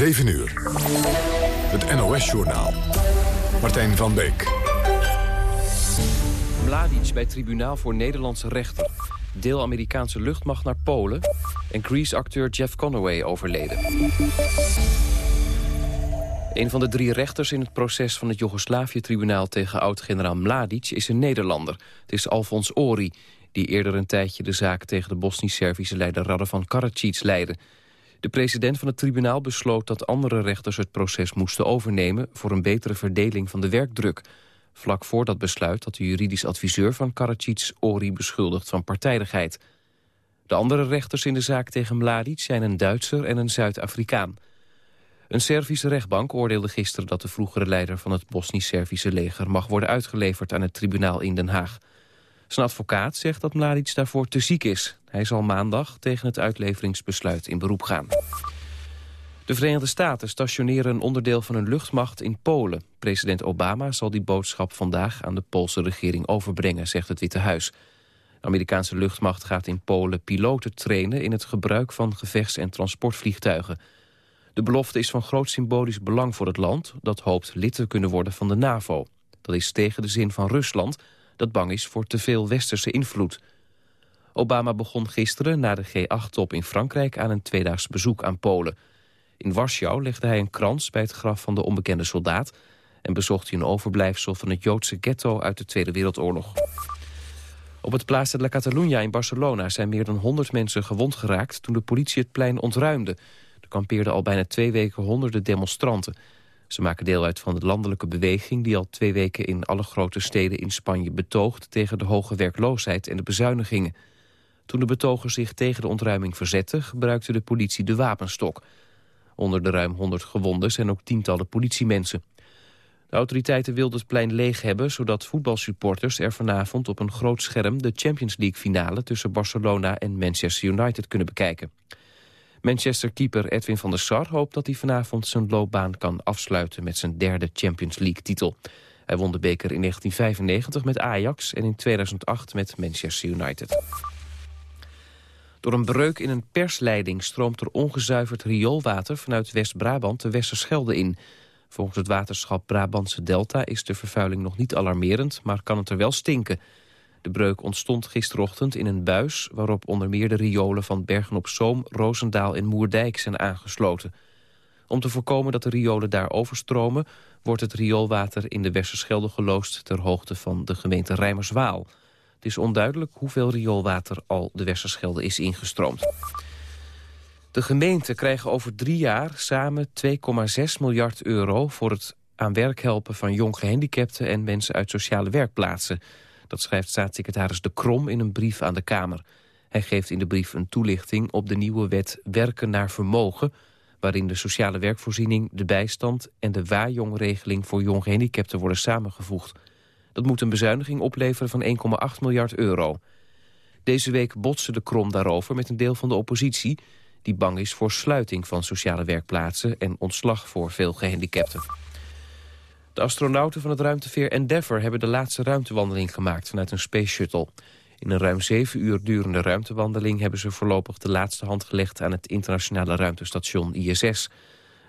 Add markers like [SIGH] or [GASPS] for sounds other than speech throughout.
7 uur. Het NOS-journaal. Martijn van Beek. Mladic bij tribunaal voor Nederlandse rechter. Deel Amerikaanse luchtmacht naar Polen. En Grease-acteur Jeff Conaway overleden. Een van de drie rechters in het proces van het Joegoslavië-tribunaal... tegen oud-generaal Mladic is een Nederlander. Het is Alfons Ori, die eerder een tijdje de zaak... tegen de Bosnisch-Servische leider Radovan Karadzic leidde. De president van het tribunaal besloot dat andere rechters het proces moesten overnemen... voor een betere verdeling van de werkdruk. Vlak voor dat besluit had de juridisch adviseur van Karadzic Ori beschuldigd van partijdigheid. De andere rechters in de zaak tegen Mladic zijn een Duitser en een Zuid-Afrikaan. Een Servische rechtbank oordeelde gisteren dat de vroegere leider van het Bosnisch-Servische leger mag worden uitgeleverd aan het tribunaal in Den Haag. Zijn advocaat zegt dat Mladic daarvoor te ziek is. Hij zal maandag tegen het uitleveringsbesluit in beroep gaan. De Verenigde Staten stationeren een onderdeel van hun luchtmacht in Polen. President Obama zal die boodschap vandaag aan de Poolse regering overbrengen, zegt het Witte Huis. De Amerikaanse luchtmacht gaat in Polen piloten trainen in het gebruik van gevechts- en transportvliegtuigen. De belofte is van groot symbolisch belang voor het land... dat hoopt lid te kunnen worden van de NAVO. Dat is tegen de zin van Rusland, dat bang is voor te veel westerse invloed. Obama begon gisteren na de G8-top in Frankrijk... aan een tweedaags bezoek aan Polen. In Warschau legde hij een krans bij het graf van de onbekende soldaat... en bezocht hij een overblijfsel van het Joodse ghetto uit de Tweede Wereldoorlog. Op het Plaza de la Catalunya in Barcelona zijn meer dan 100 mensen gewond geraakt... toen de politie het plein ontruimde kampeerden al bijna twee weken honderden demonstranten. Ze maken deel uit van de landelijke beweging... die al twee weken in alle grote steden in Spanje betoogt... tegen de hoge werkloosheid en de bezuinigingen. Toen de betogers zich tegen de ontruiming verzetten... gebruikte de politie de wapenstok. Onder de ruim 100 gewonden zijn ook tientallen politiemensen. De autoriteiten wilden het plein leeg hebben... zodat voetbalsupporters er vanavond op een groot scherm... de Champions League-finale tussen Barcelona en Manchester United kunnen bekijken. Manchester-keeper Edwin van der Sar hoopt dat hij vanavond zijn loopbaan kan afsluiten met zijn derde Champions League-titel. Hij won de beker in 1995 met Ajax en in 2008 met Manchester United. Door een breuk in een persleiding stroomt er ongezuiverd rioolwater vanuit West-Brabant de Westerschelde in. Volgens het waterschap Brabantse Delta is de vervuiling nog niet alarmerend, maar kan het er wel stinken. De breuk ontstond gisterochtend in een buis... waarop onder meer de riolen van Bergen-op-Zoom, Roosendaal en Moerdijk zijn aangesloten. Om te voorkomen dat de riolen daar overstromen... wordt het rioolwater in de Westerschelde geloosd... ter hoogte van de gemeente Rijmerswaal. Het is onduidelijk hoeveel rioolwater al de Westerschelde is ingestroomd. De gemeenten krijgen over drie jaar samen 2,6 miljard euro... voor het aan werk helpen van jong gehandicapten en mensen uit sociale werkplaatsen... Dat schrijft staatssecretaris De Krom in een brief aan de Kamer. Hij geeft in de brief een toelichting op de nieuwe wet Werken naar Vermogen... waarin de sociale werkvoorziening, de bijstand en de waarjongregeling voor jong gehandicapten worden samengevoegd. Dat moet een bezuiniging opleveren van 1,8 miljard euro. Deze week botste de Krom daarover met een deel van de oppositie... die bang is voor sluiting van sociale werkplaatsen en ontslag voor veel gehandicapten. De astronauten van het ruimteveer Endeavour hebben de laatste ruimtewandeling gemaakt vanuit een Space Shuttle. In een ruim zeven uur durende ruimtewandeling hebben ze voorlopig de laatste hand gelegd aan het internationale ruimtestation ISS.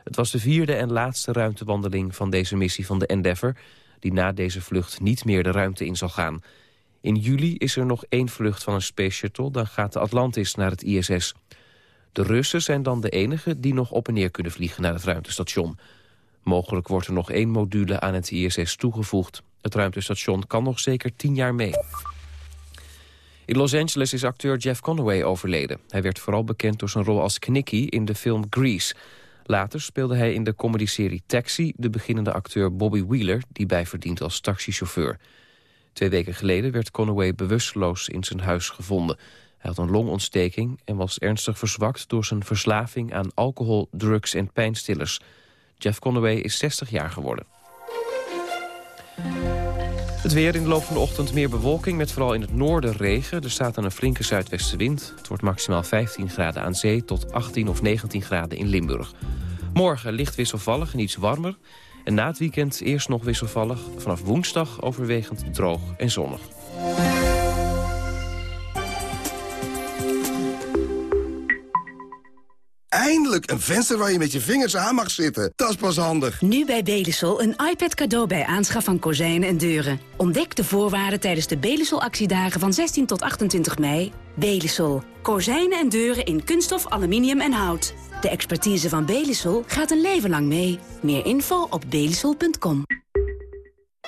Het was de vierde en laatste ruimtewandeling van deze missie van de Endeavour, die na deze vlucht niet meer de ruimte in zal gaan. In juli is er nog één vlucht van een Space Shuttle, dan gaat de Atlantis naar het ISS. De Russen zijn dan de enige die nog op en neer kunnen vliegen naar het ruimtestation. Mogelijk wordt er nog één module aan het ISS toegevoegd. Het ruimtestation kan nog zeker tien jaar mee. In Los Angeles is acteur Jeff Conaway overleden. Hij werd vooral bekend door zijn rol als Knicky in de film Grease. Later speelde hij in de comedyserie Taxi... de beginnende acteur Bobby Wheeler, die bijverdient als taxichauffeur. Twee weken geleden werd Conaway bewusteloos in zijn huis gevonden. Hij had een longontsteking en was ernstig verzwakt... door zijn verslaving aan alcohol, drugs en pijnstillers... Jeff Conaway is 60 jaar geworden. Het weer in de loop van de ochtend meer bewolking met vooral in het noorden regen. Er staat een flinke zuidwestenwind. Het wordt maximaal 15 graden aan zee tot 18 of 19 graden in Limburg. Morgen licht wisselvallig en iets warmer. En na het weekend eerst nog wisselvallig. Vanaf woensdag overwegend droog en zonnig. Eindelijk een venster waar je met je vingers aan mag zitten. Dat is pas handig. Nu bij Belisol een iPad cadeau bij aanschaf van kozijnen en deuren. Ontdek de voorwaarden tijdens de Belisol actiedagen van 16 tot 28 mei. Belisol. Kozijnen en deuren in kunststof, aluminium en hout. De expertise van Belisol gaat een leven lang mee. Meer info op belisol.com.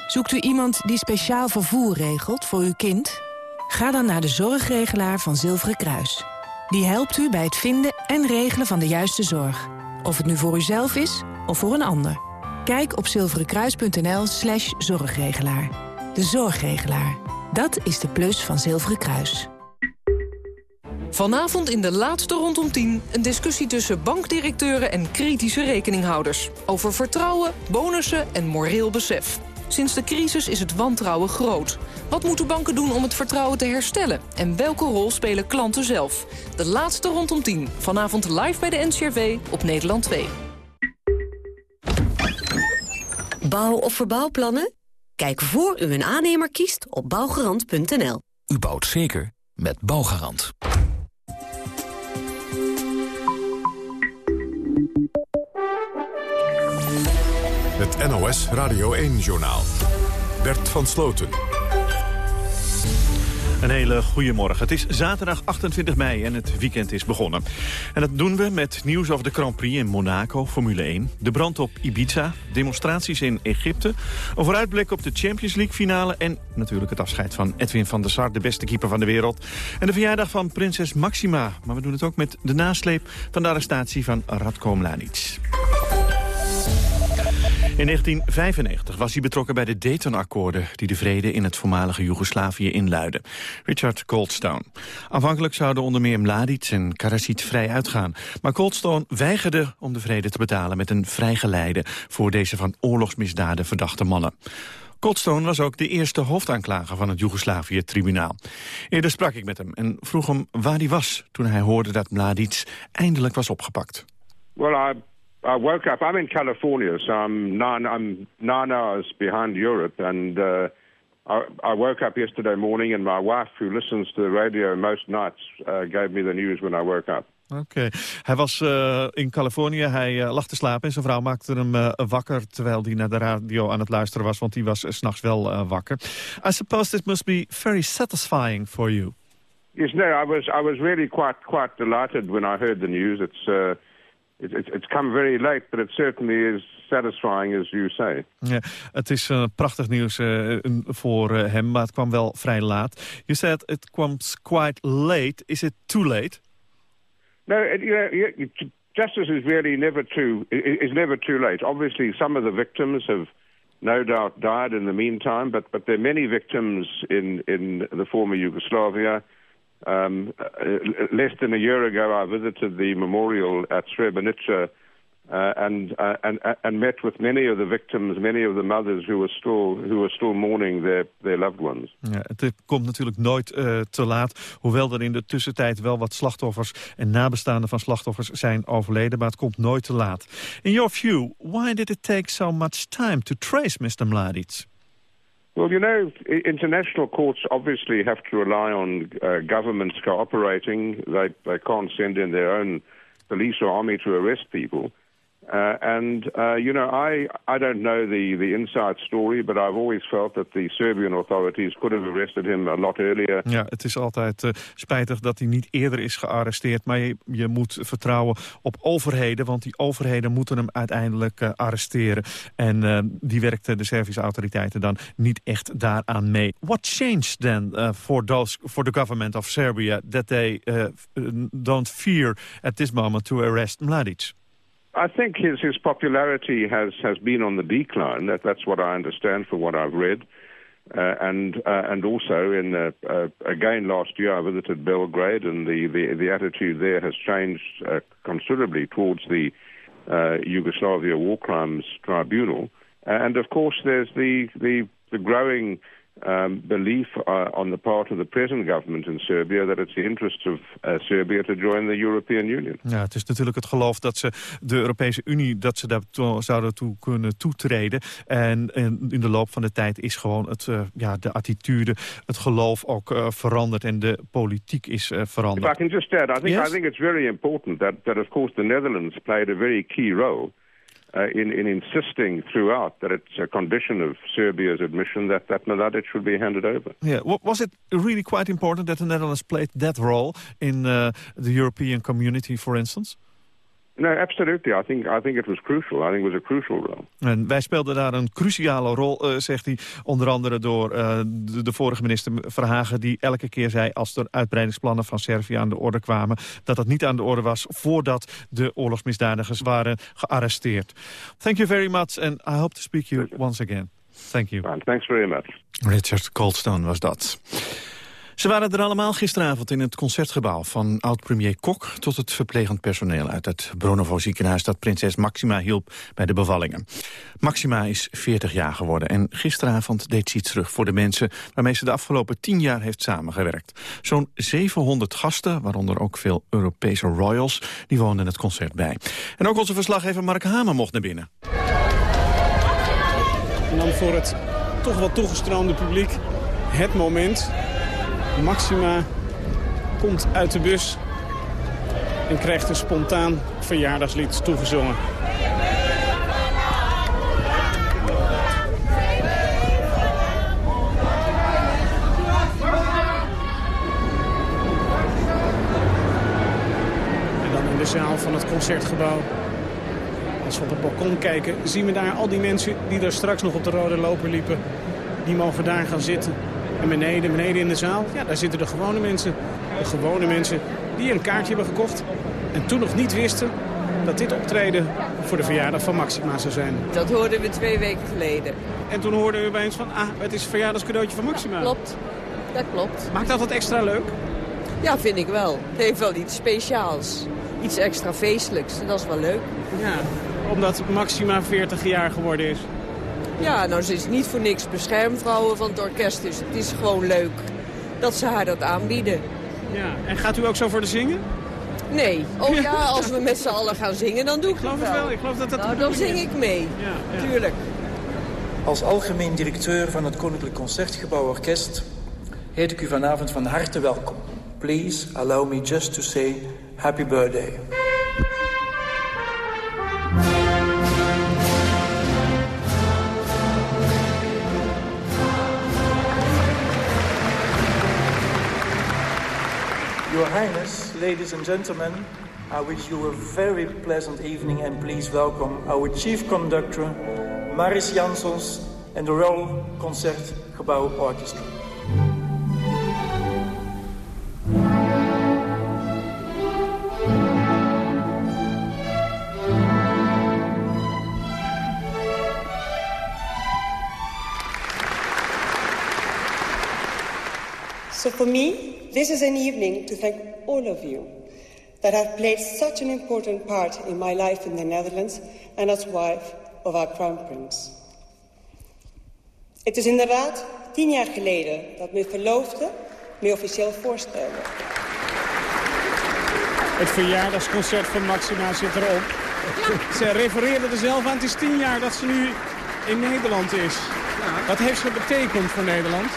Zoekt u iemand die speciaal vervoer regelt voor uw kind? Ga dan naar de zorgregelaar van Zilveren Kruis. Die helpt u bij het vinden en regelen van de juiste zorg. Of het nu voor uzelf is of voor een ander. Kijk op zilverenkruis.nl slash zorgregelaar. De zorgregelaar. Dat is de plus van Zilveren Kruis. Vanavond in de laatste rondom 10 een discussie tussen bankdirecteuren en kritische rekeninghouders. Over vertrouwen, bonussen en moreel besef. Sinds de crisis is het wantrouwen groot. Wat moeten banken doen om het vertrouwen te herstellen? En welke rol spelen klanten zelf? De laatste rondom 10. Vanavond live bij de NCRV op Nederland 2. Bouw- of verbouwplannen? Kijk voor u een aannemer kiest op bouwgarant.nl. U bouwt zeker met Bouwgarant. Het NOS Radio 1-journaal. Bert van Sloten. Een hele goede morgen. Het is zaterdag 28 mei en het weekend is begonnen. En dat doen we met nieuws over de Grand Prix in Monaco, Formule 1. De brand op Ibiza, demonstraties in Egypte... een vooruitblik op de Champions League finale... en natuurlijk het afscheid van Edwin van der Sar, de beste keeper van de wereld. En de verjaardag van prinses Maxima. Maar we doen het ook met de nasleep van de arrestatie van Radko Mladic. In 1995 was hij betrokken bij de Dayton-akkoorden... die de vrede in het voormalige Joegoslavië inluiden. Richard Goldstone. Aanvankelijk zouden onder meer Mladic en Karadzic vrij uitgaan. Maar Goldstone weigerde om de vrede te betalen... met een vrijgeleide voor deze van oorlogsmisdaden verdachte mannen. Goldstone was ook de eerste hoofdaanklager van het Joegoslavië-tribunaal. Eerder sprak ik met hem en vroeg hem waar hij was... toen hij hoorde dat Mladic eindelijk was opgepakt. Well, I I woke up. I'm in California, so I'm nine. I'm nine hours behind Europe, and uh, I, I, woke up yesterday morning, and my wife, who listens to the radio most nights, uh, gave me the news when I woke up. Oké. Hij was uh, in Californië, hij uh, lag te slapen en zijn vrouw maakte hem uh, wakker... terwijl hij naar de radio aan het luisteren was, want hij was s s'nachts wel wakker. I suppose this must be very satisfying for you. Yes, no, I was, I was really quite, quite delighted when I heard the news. It's it, it, it's come very late, but it certainly is satisfying, as you say. Ja, het is uh, prachtig nieuws uh, voor uh, hem, maar het kwam wel vrij laat. You said it comes quite late. Is it too late? No, it, you know, justice is really never too is never too late. Obviously, some of the victims have no doubt died in the meantime, but but there are many victims in in the former Yugoslavia. Um, uh, less than a year ago, I visited the memorial at Srebrenica uh, and, uh, and, uh, and met with many of the victims, many of the mothers who were still, who were still mourning their, their loved ones. Ja, het komt natuurlijk nooit uh, te laat, hoewel er in de tussentijd wel wat slachtoffers en nabestaanden van slachtoffers zijn overleden, maar het komt nooit te laat. In your view, why did it take so much time to trace Mr. Mladic? Well, you know, international courts obviously have to rely on uh, governments cooperating. They, they can't send in their own police or army to arrest people. Uh, and, uh, you know, I, I don't know the, the inside story, but I've always felt that the Serbian authorities could have arrested him a lot earlier. Ja, het is altijd uh, spijtig dat hij niet eerder is gearresteerd. Maar je, moet vertrouwen op overheden, want die overheden moeten hem uiteindelijk uh, arresteren. En uh, die werkten de Servische autoriteiten dan niet echt daaraan mee. What changed then for, for the government of Serbia that they don't fear at this moment to arrest Mladic? I think his his popularity has has been on the decline. That that's what I understand from what I've read. Uh, and uh, and also in uh, again last year I visited Belgrade and the, the, the attitude there has changed uh, considerably towards the uh, Yugoslavia War Crimes Tribunal and of course there's the the, the growing um, belief uh, on the part of the present government in Serbia that it's the interest of uh, Serbia to join the European Union. Ja, het is natuurlijk het geloof dat ze de Europese Unie dat ze daar zouden toe kunnen toetreden. En, en, in de loop van de tijd is gewoon het, uh, ja, de attitude, het geloof ook uh, veranderd en de politiek is uh, veranderd. If I can just add, I think yes? I think it's very important that that of course the Netherlands played a very key role. Uh, in, in insisting throughout that it's a condition of Serbia's admission that, that Mladic should be handed over. Yeah, was it really quite important that the Netherlands played that role in uh, the European community, for instance? No, absolutely. I think, I think it was crucial. I think it was a crucial role. En wij speelden daar een cruciale rol, uh, zegt hij. Onder andere door uh, de, de, vorige minister Verhagen... die elke keer zei als er uitbreidingsplannen van Servië aan de orde kwamen... dat dat niet aan de orde was voordat de oorlogsmisdadigers waren gearresteerd. Thank you very much and I hope to speak you once again. Thank you. Thanks very much. Richard Coldstone was dat. Ze waren er allemaal gisteravond in het concertgebouw... van oud-premier Kok tot het verplegend personeel... uit het Bronovo ziekenhuis dat prinses Maxima hielp bij de bevallingen. Maxima is 40 jaar geworden en gisteravond deed ze iets terug... voor de mensen waarmee ze de afgelopen 10 jaar heeft samengewerkt. Zo'n 700 gasten, waaronder ook veel Europese royals... die woonden het concert bij. En ook onze verslaggever Mark Hamer mocht naar binnen. En dan voor het toch wat toegestroomde publiek het moment Maxima komt uit de bus en krijgt een spontaan verjaardagslied toegezongen. En dan in de zaal van het concertgebouw. Als we op het balkon kijken, zien we daar al die mensen die daar straks nog op de rode loper liepen. Die mogen daar gaan zitten. En beneden, beneden in de zaal, ja, daar zitten de gewone mensen. De gewone mensen die een kaartje hebben gekocht. En toen nog niet wisten dat dit optreden voor de verjaardag van Maxima zou zijn. Dat hoorden we twee weken geleden. En toen hoorden we opeens van, ah, het is een verjaardagscadeautje van Maxima. Klopt, dat klopt. Maakt dat wat extra leuk? Ja, vind ik wel. Het heeft wel iets speciaals. Iets extra feestelijks. En dat is wel leuk. Ja, omdat Maxima 40 jaar geworden is. Ja, nou ze is niet voor niks beschermvrouwen van het orkest. Dus het is gewoon leuk dat ze haar dat aanbieden. Ja, en gaat u ook zo voor de zingen? Nee. Oh ja, als we met z'n allen gaan zingen, dan doe ik, ik geloof het wel. Ik geloof dat dat nou, dan zing ik mee. Ja, ja. Tuurlijk. Als algemeen directeur van het Koninklijk Concertgebouw Orkest... heet ik u vanavond van harte welkom. Please allow me just to say happy birthday. Highness, ladies and gentlemen, I wish you a very pleasant evening and please welcome our Chief Conductor, Maris Jansons and the Royal Concertgebouw Orchestra. So for me, this is an evening to thank all of you that have played such an important part in my life in the Netherlands and as wife of our Crown Prince. Het is inderdaad tien jaar geleden dat mijn verloofde me officieel voorstelde. Het verjaardagsconcert van Maxima zit erop. Ja. Ze refereerde er zelf aan. Het is tien jaar dat ze nu in Nederland is. Ja. Wat heeft ze betekend voor Nederland?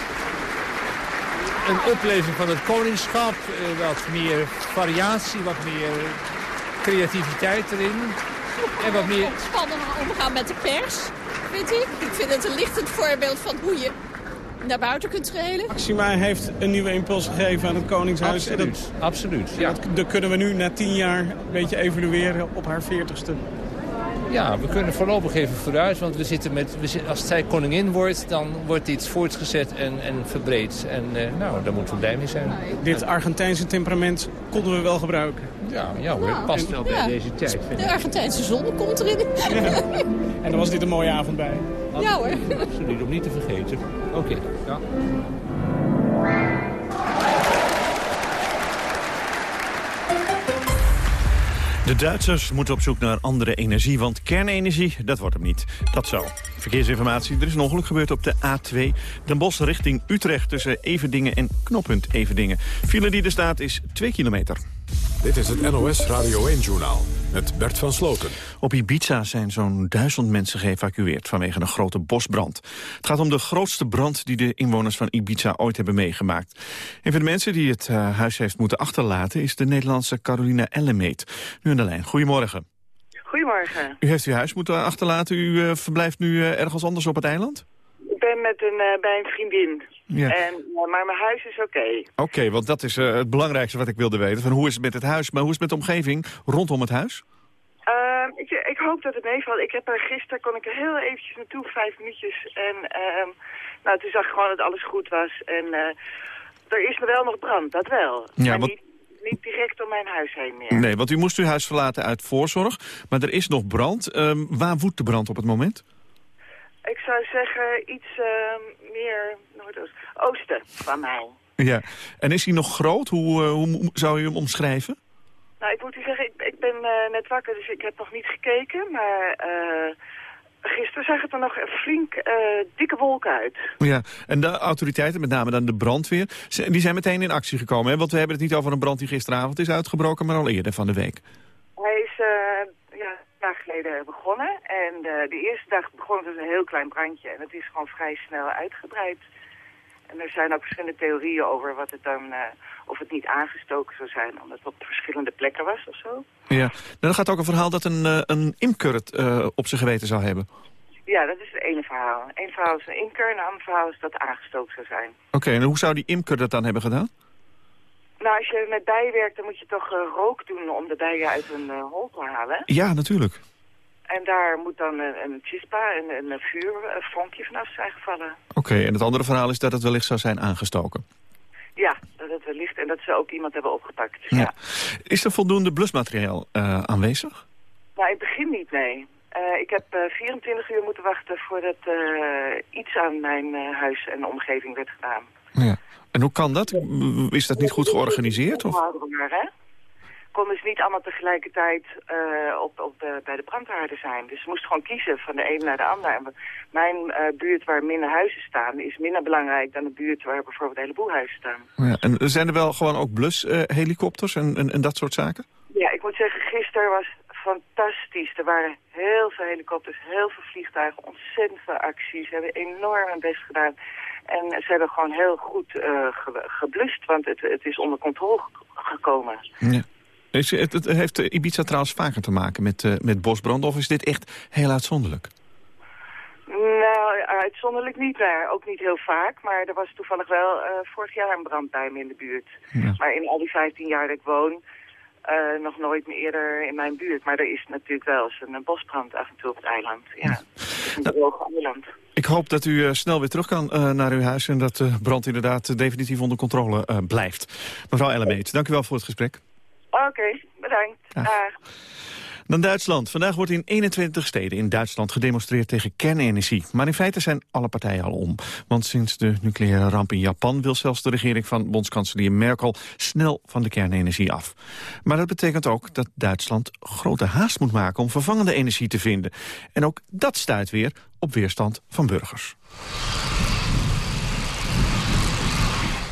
Een opleving van het koningschap. Eh, wat meer variatie, wat meer creativiteit erin. En wat meer... Spannend omgaan met de pers, vind ik. Ik vind het een lichtend voorbeeld van hoe je naar buiten kunt schelen. Maxima heeft een nieuwe impuls gegeven aan het Koningshuis. Absoluut, dat, absoluut ja. dat, dat, kunnen we nu na tien jaar een beetje evalueren op haar veertigste. Ja, we kunnen voorlopig even vooruit, want we zitten met, we zitten, als zij koningin wordt, dan wordt dit voortgezet en, en verbreed. En uh, nou, daar moeten we blij mee zijn. Dit Argentijnse temperament konden we wel gebruiken. Ja, ja hoor, het past wel bij deze tijd. De Argentijnse zon komt erin. Ja. En dan was dit een mooie avond bij. Ja hoor. Absoluut, om niet te vergeten. Oké, okay. ja. De Duitsers moeten op zoek naar andere energie, want kernenergie, dat wordt hem niet. Dat zo. Verkeersinformatie, er is een ongeluk gebeurd op de A2. Den Bosch richting Utrecht tussen Everdingen en knooppunt Everdingen. File die er staat is 2 kilometer. Dit is het NOS Radio 1-journaal met Bert van Sloten. Op Ibiza zijn zo'n duizend mensen geëvacueerd vanwege een grote bosbrand. Het gaat om de grootste brand die de inwoners van Ibiza ooit hebben meegemaakt. Een van de mensen die het uh, huis heeft moeten achterlaten is de Nederlandse Carolina Ellemeet. Nu aan de lijn. Goedemorgen. Goedemorgen. U heeft uw huis moeten achterlaten. U uh, verblijft nu uh, ergens anders op het eiland? Ik ben met een, bij een vriendin. Ja. En, maar mijn huis is oké. Oké, okay, want dat is uh, het belangrijkste wat ik wilde weten. Van hoe is het met het huis, maar hoe is het met de omgeving rondom het huis? Uh, ik, ik, hoop dat het meevalt. Ik heb er gisteren kon ik er heel eventjes naartoe, vijf minuutjes. En uh, nou, toen zag ik gewoon dat alles goed was. En er is wel nog brand, dat wel. Ja, maar want... niet, niet direct om mijn huis heen meer. Nee, want u moest uw huis verlaten uit voorzorg. Maar er is nog brand. waar woedt de brand op het moment? Ik zou zeggen iets meer noordoosten van mij. Ja, en is hij nog groot? Hoe, uh, hoe zou je hem omschrijven? Nou, ik moet u zeggen, ik, ik ben uh, net wakker, dus ik heb nog niet gekeken. Maar uh, gisteren zag het er nog flink dikke wolken uit. Ja, en de autoriteiten, met name dan de brandweer, die zijn meteen in actie gekomen. Hè? Want we hebben het niet over een brand die gisteravond is uitgebroken, maar al eerder van de week. Hij is ja, dag geleden begonnen. En de eerste dag begon het als een heel klein brandje. En het is gewoon vrij snel uitgebreid. En er zijn ook verschillende theorieën over wat het dan, uh, of het niet aangestoken zou zijn, omdat het op verschillende plekken was of zo. Ja, dan gaat ook een verhaal dat een, uh, een imker het uh, op zijn geweten zou hebben. Ja, dat is het ene verhaal. Eén verhaal is een imker en een ander verhaal is dat het aangestoken zou zijn. Oké, okay, en hoe zou die imker dat dan hebben gedaan? Nou, als je met bijen werkt, dan moet je toch rook doen om de bijen uit een hol te halen. Ja, natuurlijk. En daar moet dan een, een chispa, een, een vuurvonkje vanaf zijn gevallen. Oké, okay, en het andere verhaal is dat het wellicht zou zijn aangestoken. Ja, dat het wellicht en dat ze ook iemand hebben opgepakt. Ja. ja. Is er voldoende blusmateriaal uh, aanwezig? Nou, in het begin niet, nee. Uh, ik heb uh, 24 uur moeten wachten voordat iets aan mijn huis en omgeving werd gedaan. Ja. En hoe kan dat? Is dat niet goed georganiseerd? Of? hè? Konden dus niet allemaal tegelijkertijd uh, op, op de, bij de brandhaarden zijn. Dus ze moesten gewoon kiezen van de een naar de ander. En mijn uh, buurt waar minder huizen staan is minder belangrijk dan de buurt waar bijvoorbeeld een heleboel huizen staan. Ja, en zijn er wel gewoon ook blushelikopters uh, en, en, en dat soort zaken? Ja, ik moet zeggen, gisteren was fantastisch. Er waren heel veel helikopters, heel veel vliegtuigen, ontzettend veel acties. Ze hebben enorm hun best gedaan. En ze hebben gewoon heel goed ge geblust, want het, het is onder controle gekomen. Ja. Is, het, heeft Ibiza trouwens vaker te maken met, uh, met bosbranden, of is dit echt heel uitzonderlijk? Nou, uitzonderlijk niet, maar ook niet heel vaak. Maar er was toevallig wel uh, vorig jaar een brand bij me in de buurt. Ja. Maar in al die 15 jaar dat ik woon, uh, nog nooit meer eerder in mijn buurt. Maar er is natuurlijk wel eens een bosbrand af en toe op het eiland. Ja, het een droog eiland. Ik hoop dat u uh, snel weer terug kan uh, naar uw huis... en dat de brand inderdaad definitief onder controle blijft. Mevrouw Ellemeet, dank u wel voor het gesprek. Oké, okay, bedankt. Dag. Dan Duitsland. Vandaag wordt in 21 steden in Duitsland gedemonstreerd tegen kernenergie. Maar in feite zijn alle partijen al om. Want sinds de nucleaire ramp in Japan wil zelfs de regering van bondskanselier Merkel snel van de kernenergie af. Maar dat betekent ook dat Duitsland grote haast moet maken om vervangende energie te vinden. En ook dat stuit weer op weerstand van burgers.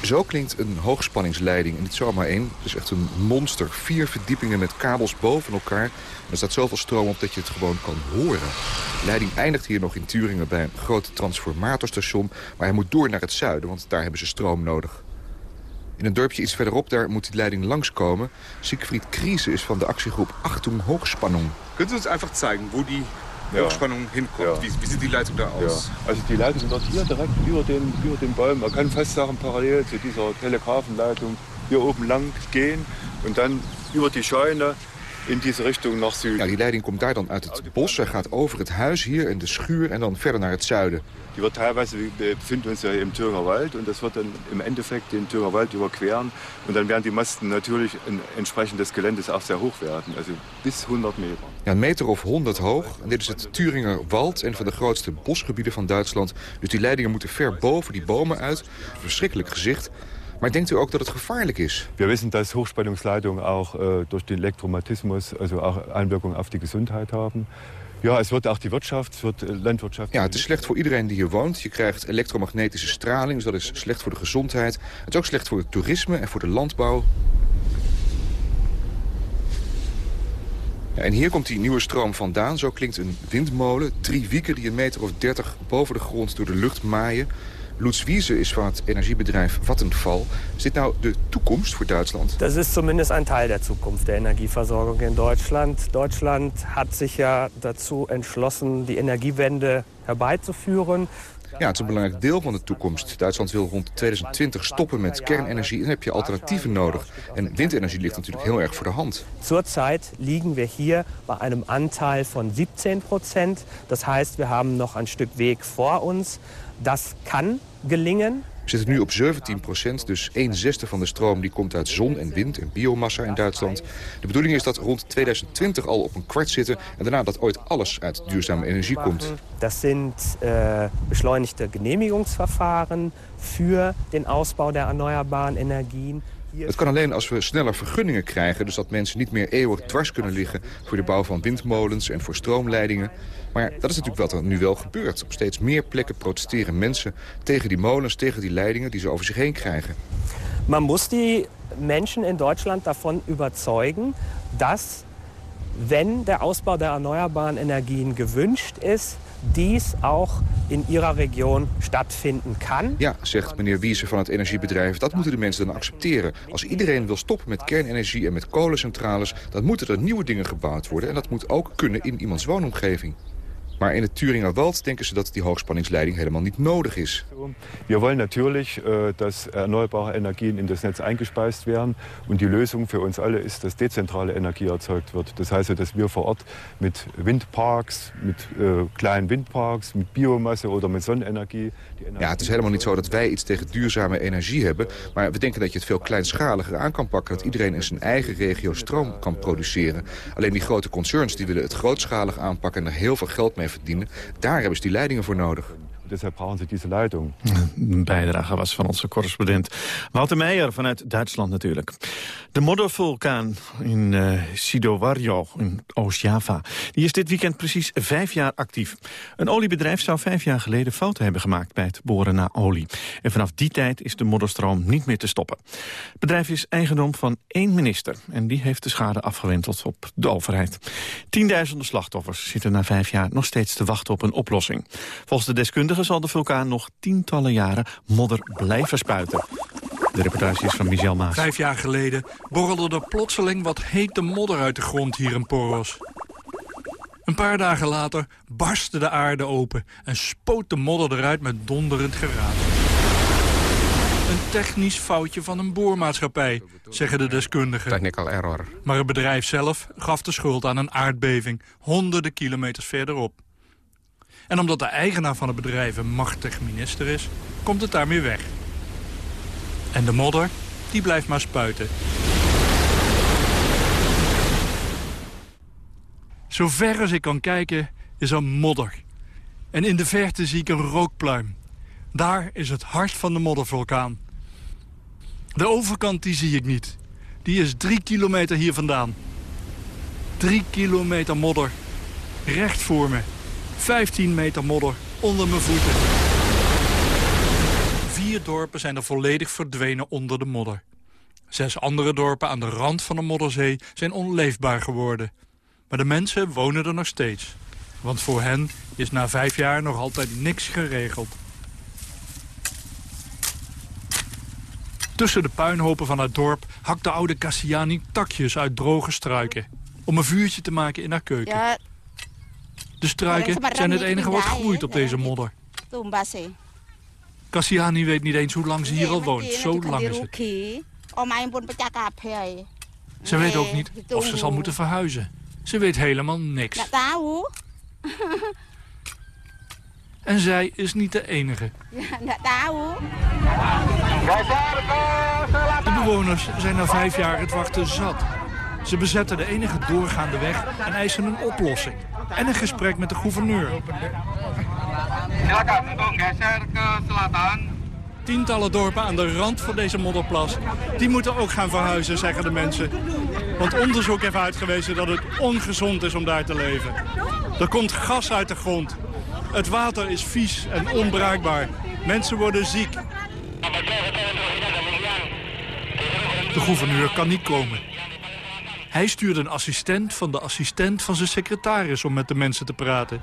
Zo klinkt een hoogspanningsleiding. En niet zomaar één. Het is echt een monster. Vier verdiepingen met kabels boven elkaar. Er staat zoveel stroom op dat je het gewoon kan horen. De leiding eindigt hier nog in Turingen bij een groot transformatorstation. Maar hij moet door naar het zuiden, want daar hebben ze stroom nodig. In een dorpje iets verderop, daar moet die leiding langskomen. Siegfried Kriese is van de actiegroep Achtung Hoogspanning. Kunt u ons einfach zeigen, wo die Hochspannung hinkommt. Ja. Wie, wie, sieht die Leitung da aus? Ja. Also die Leitung wird hier direkt über den, über den Baum, man kann fast sagen parallel zu dieser Telegrafenleitung hier oben lang gehen und dann über die Scheune in diese Richtung nach Süden. Ja, die leiding komt daar dan uit het bos. Hij gaat over het huis hier en de schuur en dan verder naar het zuiden. Die wird teilweise, wir befinden uns ja im Thüringer Wald und das wird dann im Endeffekt den Thüringer Wald überqueren. Und dann werden die Masten in, entsprechend des Geländes auch sehr hoch werden, also bis 100 Meter. Ja, een meter of 100 hoog. En dit is het Thüringer Wald, een van de grootste bosgebieden van Duitsland. Dus die leidingen moeten ver boven die bomen uit. Verschrikkelijk gezicht. Maar denkt u ook dat het gevaarlijk is? We weten dat Hochspannungsleitungen ook uh, durch den Elektromatismus also auch Einwirkungen auf die Gesundheit haben. Ja, het wordt ook die wirtschaft, het wordt landwirtschaft. Ja, het is slecht voor iedereen die hier woont. Je krijgt elektromagnetische straling, dus dat is slecht voor de gezondheid. Het is ook slecht voor het toerisme en voor de landbouw. Ja, en hier komt die nieuwe stroom vandaan. Zo klinkt een windmolen. Drie wieken die een meter of dertig boven de grond door de lucht maaien. Lutz Wiese is van het energiebedrijf Vattenfall. Is dit nou de toekomst voor Duitsland? Dat is zumindest een Teil der Zukunft der Energieversorgung in Deutschland. Deutschland hat sich ja dazu entschlossen, die Energiewende herbeizuführen. Ja, het is een belangrijk deel van de toekomst. Duitsland wil rond 2020 stoppen met kernenergie. En dan heb je alternatieven nodig. En windenergie ligt natuurlijk heel erg voor de hand. Zurzeit liegen we hier bij een Anteil van 17 procent. Dat heißt, we hebben nog een stuk Weg voor ons. Dat kan gelingen. We zitten nu op 17 procent, dus 1 zesde van de stroom die komt uit zon en wind en biomassa in Duitsland. De bedoeling is dat rond 2020 al op een kwart zitten en daarna dat ooit alles uit duurzame energie komt. Dat zijn uh, beschleunigde genehmigungsverfahren voor den Ausbau der erneuerbaren energien. Het kan alleen als we sneller vergunningen krijgen... dus dat mensen niet meer eeuwig dwars kunnen liggen... voor de bouw van windmolens en voor stroomleidingen. Maar dat is natuurlijk wat er nu wel gebeurt. Op steeds meer plekken protesteren mensen tegen die molens... tegen die leidingen die ze over zich heen krijgen. Man moet die mensen in Duitsland davon überzeugen... dat, wenn der Ausbau der erneuerbaren Energien gewünscht ist dies auch in ihrer Region stattfinden kan. Ja, zegt meneer Wiese van het energiebedrijf. Dat moeten de mensen dan accepteren. Als iedereen wil stoppen met kernenergie en met kolencentrales... dan moeten er nieuwe dingen gebouwd worden. En dat moet ook kunnen in iemands woonomgeving. Maar in het Thüringer Wald denken ze dat die hoogspanningsleiding helemaal niet nodig is. We willen natuurlijk dat erneuerbare Energien in das Netz eingespeist werden. Und die Lösung für uns alle ist, dass dezentrale Energie erzeugt wird. Das heißt, dass wir vor Ort mit Windparks, mit äh, kleinen Windparks, mit Biomasse oder mit Sonnenenergie... Ja, het is helemaal niet zo dat wij iets tegen duurzame energie hebben. Maar we denken dat je het veel kleinschaliger aan kan pakken. Dat iedereen in zijn eigen regio stroom kan produceren. Alleen die grote concerns die willen het grootschalig aanpakken... en er heel veel geld mee verdienen. Daar hebben ze die leidingen voor nodig. Deshalb brauchen ze deze leiding. Een bijdrage was van onze correspondent Wouter Meijer vanuit Duitsland natuurlijk. De moddervulkaan in uh, in Oost-Java... die is dit weekend precies vijf jaar actief. Een oliebedrijf zou vijf jaar geleden fouten hebben gemaakt... bij het boren naar olie. En vanaf die tijd is de modderstroom niet meer te stoppen. Het bedrijf is eigendom van één minister... en die heeft de schade afgewenteld op de overheid. Tienduizenden slachtoffers zitten na vijf jaar nog steeds te wachten op een oplossing. Volgens de deskundigen zal de vulkaan nog tientallen jaren modder blijven spuiten. De reportage is van Michel Maas. Vijf jaar geleden borrelde er plotseling wat hete modder uit de grond hier in Poros. Een paar dagen later barstte de aarde open en spoot de modder eruit met donderend geraas. Een technisch foutje van een boormaatschappij, zeggen de deskundigen. Technical error. Maar het bedrijf zelf gaf de schuld aan een aardbeving honderden kilometers verderop. En omdat de eigenaar van het bedrijf een machtig minister is, komt het daarmee weg. En de modder, die blijft maar spuiten. Zo ver als ik kan kijken is er modder. En in de verte zie ik een rookpluim. Daar is het hart van de moddervulkaan. De overkant die zie ik niet. Die is drie kilometer hier vandaan. Drie kilometer modder. Recht voor me. 15 meter modder onder mijn voeten. Vier dorpen zijn er volledig verdwenen onder de modder. Zes andere dorpen aan de rand van de modderzee zijn onleefbaar geworden. Maar de mensen wonen er nog steeds. Want voor hen is na vijf jaar nog altijd niks geregeld. Tussen de puinhopen van het dorp hakt de oude Cassiani takjes uit droge struiken. Om een vuurtje te maken in haar keuken. De struiken zijn het enige wat groeit op deze modder. Cassiani weet niet eens hoe lang ze hier al woont. Zo lang is het. Ze weet ook niet of ze zal moeten verhuizen. Ze weet helemaal niks. [LAUGHS] En zij is niet de enige. [LAUGHS] De bewoners zijn na vijf jaar het wachten zat. Ze bezetten de enige doorgaande weg en eisen een oplossing. En een gesprek met de gouverneur. tientallen dorpen aan de rand van deze modderplas... die moeten ook gaan verhuizen, zeggen de mensen. Want onderzoek heeft uitgewezen dat het ongezond is om daar te leven. Er komt gas uit de grond. Het water is vies en onbruikbaar. Mensen worden ziek. De gouverneur kan niet komen. Hij stuurde een assistent van de assistent van zijn secretaris om met de mensen te praten.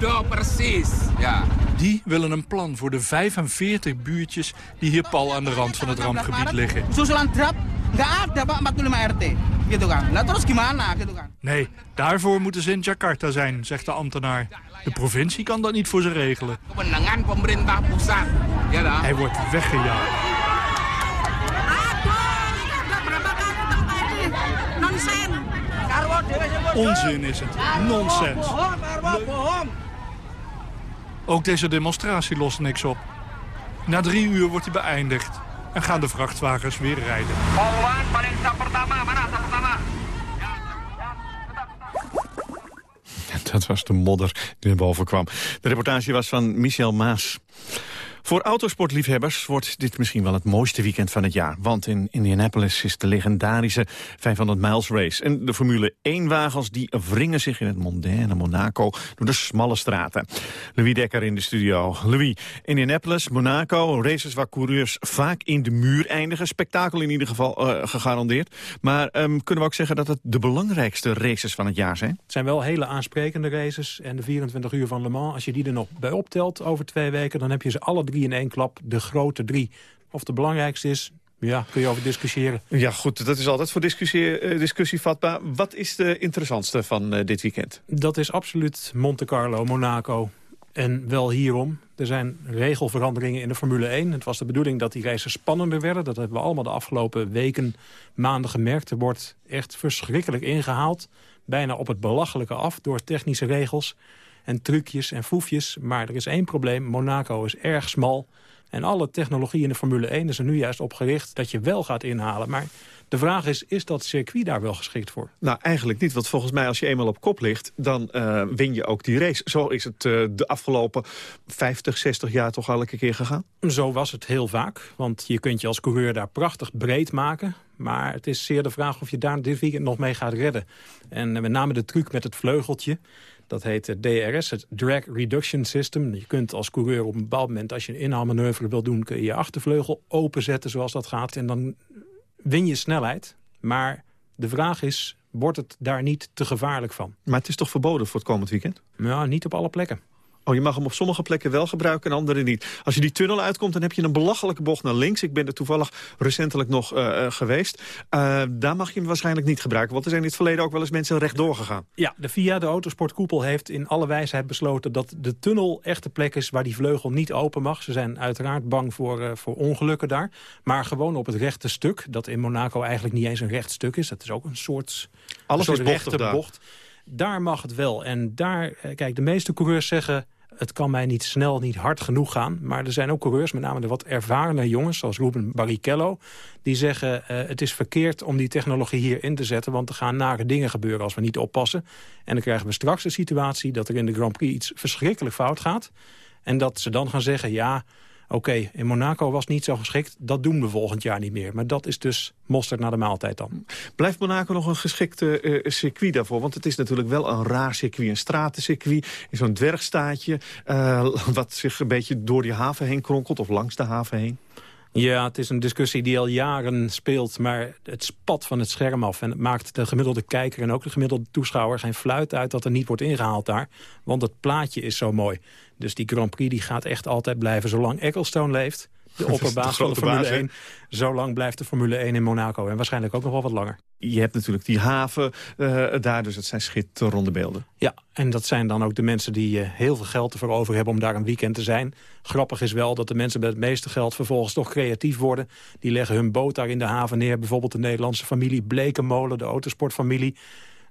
Nou, precies. Ja. Die willen een plan voor de 45 buurtjes die hier pal aan de rand van het rampgebied liggen. Susulan trap, nggak ada pak 45 RT. Gitu kan. Laat terus gimana gitu kan. Nee, daarvoor moeten ze in Jakarta zijn, zegt de ambtenaar. De provincie kan dat niet voor ze regelen. Hij wordt weggejaagd. Onzin is het. Nonsens. Ook deze demonstratie lost niks op. Na drie uur wordt hij beëindigd en gaan de vrachtwagens weer rijden. Dat was de modder die naar boven kwam. De reportage was van Michel Maas. Voor autosportliefhebbers wordt dit misschien wel het mooiste weekend van het jaar. Want in Indianapolis is de legendarische 500 miles race. En de Formule 1-wagens die wringen zich in het mondaine Monaco door de smalle straten. Louis Dekker in de studio. Louis, Indianapolis, Monaco, races waar coureurs vaak in de muur eindigen. Spektakel in ieder geval uh, gegarandeerd. Maar um, kunnen we ook zeggen dat het de belangrijkste races van het jaar zijn? Het zijn wel hele aansprekende races. En de 24 uur van Le Mans, als je die er nog bij optelt over twee weken... dan heb je ze alle drie in één klap, de grote drie. Of de belangrijkste is, ja, kun je over discussiëren. Ja, goed, dat is altijd voor discussie, eh, discussie vatbaar. Wat is de interessantste van uh, dit weekend? Dat is absoluut Monte Carlo, Monaco. En wel hierom. Er zijn regelveranderingen in de Formule 1. Het was de bedoeling dat die races spannender werden. Dat hebben we allemaal de afgelopen weken, maanden gemerkt. Er wordt echt verschrikkelijk ingehaald. Bijna op het belachelijke af door technische regels en trucjes en foefjes. Maar er is één probleem. Monaco is erg smal. En alle technologie in de Formule 1 is er nu juist op gericht dat je wel gaat inhalen. Maar de vraag is, is dat circuit daar wel geschikt voor? Nou, eigenlijk niet. Want volgens mij als je eenmaal op kop ligt, dan uh, win je ook die race. Zo is het uh, de afgelopen 50, 60 jaar toch elke keer gegaan? Zo was het heel vaak. Want je kunt je als coureur daar prachtig breed maken. Maar het is zeer de vraag of je daar dit weekend nog mee gaat redden. En met name de truc met het vleugeltje. Dat heet het DRS, het Drag Reduction System. Je kunt als coureur op een bepaald moment, als je een inhaalmanoeuvre wil doen... kun je je achtervleugel openzetten zoals dat gaat. En dan win je snelheid. Maar de vraag is, wordt het daar niet te gevaarlijk van? Maar het is toch verboden voor het komend weekend? Ja, niet op alle plekken. Oh, je mag hem op sommige plekken wel gebruiken en andere niet. Als je die tunnel uitkomt, dan heb je een belachelijke bocht naar links. Ik ben er toevallig recentelijk nog uh, geweest. Uh, daar mag je hem waarschijnlijk niet gebruiken. Want er zijn in het verleden ook wel eens mensen rechtdoor gegaan. Ja, de VIA, de autosportkoepel, heeft in alle wijsheid besloten... dat de tunnel echt de plek is waar die vleugel niet open mag. Ze zijn uiteraard bang voor, uh, voor ongelukken daar. Maar gewoon op het rechte stuk, dat in Monaco eigenlijk niet eens een recht stuk is. Dat is ook een soort, Alles een soort is rechte bocht. Daar mag het wel. En daar, kijk, de meeste coureurs zeggen het kan mij niet snel, niet hard genoeg gaan. Maar er zijn ook coureurs, met name de wat ervarene jongens... zoals Ruben Barrichello, die zeggen... Uh, het is verkeerd om die technologie hier in te zetten... want er gaan nare dingen gebeuren als we niet oppassen. En dan krijgen we straks de situatie dat er in de Grand Prix iets verschrikkelijk fout gaat. En dat ze dan gaan zeggen, ja... Oké, in Monaco was niet zo geschikt. Dat doen we volgend jaar niet meer. Maar dat is dus mosterd naar de maaltijd dan. Blijft Monaco nog een geschikte uh, circuit daarvoor? Want het is natuurlijk wel een raar circuit. Een stratencircuit in zo'n dwergstaatje... Uh, [LAUGHS] wat zich een beetje door die haven heen kronkelt of langs de haven heen. Ja, het is een discussie die al jaren speelt, maar het spat van het scherm af. En het maakt de gemiddelde kijker en ook de gemiddelde toeschouwer geen fluit uit dat er niet wordt ingehaald daar. Want het plaatje is zo mooi. Dus die Grand Prix die gaat echt altijd blijven zolang Ecclestone leeft. [LAUGHS] De opperbaas van de Formule baas, hè? 1. Zo lang blijft de Formule 1 in Monaco. En waarschijnlijk ook nog wel wat langer. Je hebt natuurlijk die haven uh, daar, dus het zijn schitterende beelden. Ja, en dat zijn dan ook de mensen die uh, heel veel geld ervoor over hebben om daar een weekend te zijn. Grappig is wel dat de mensen met het meeste geld vervolgens toch creatief worden. Die leggen hun boot daar in de haven neer. Bijvoorbeeld de Nederlandse familie Blekenmolen, de autosportfamilie.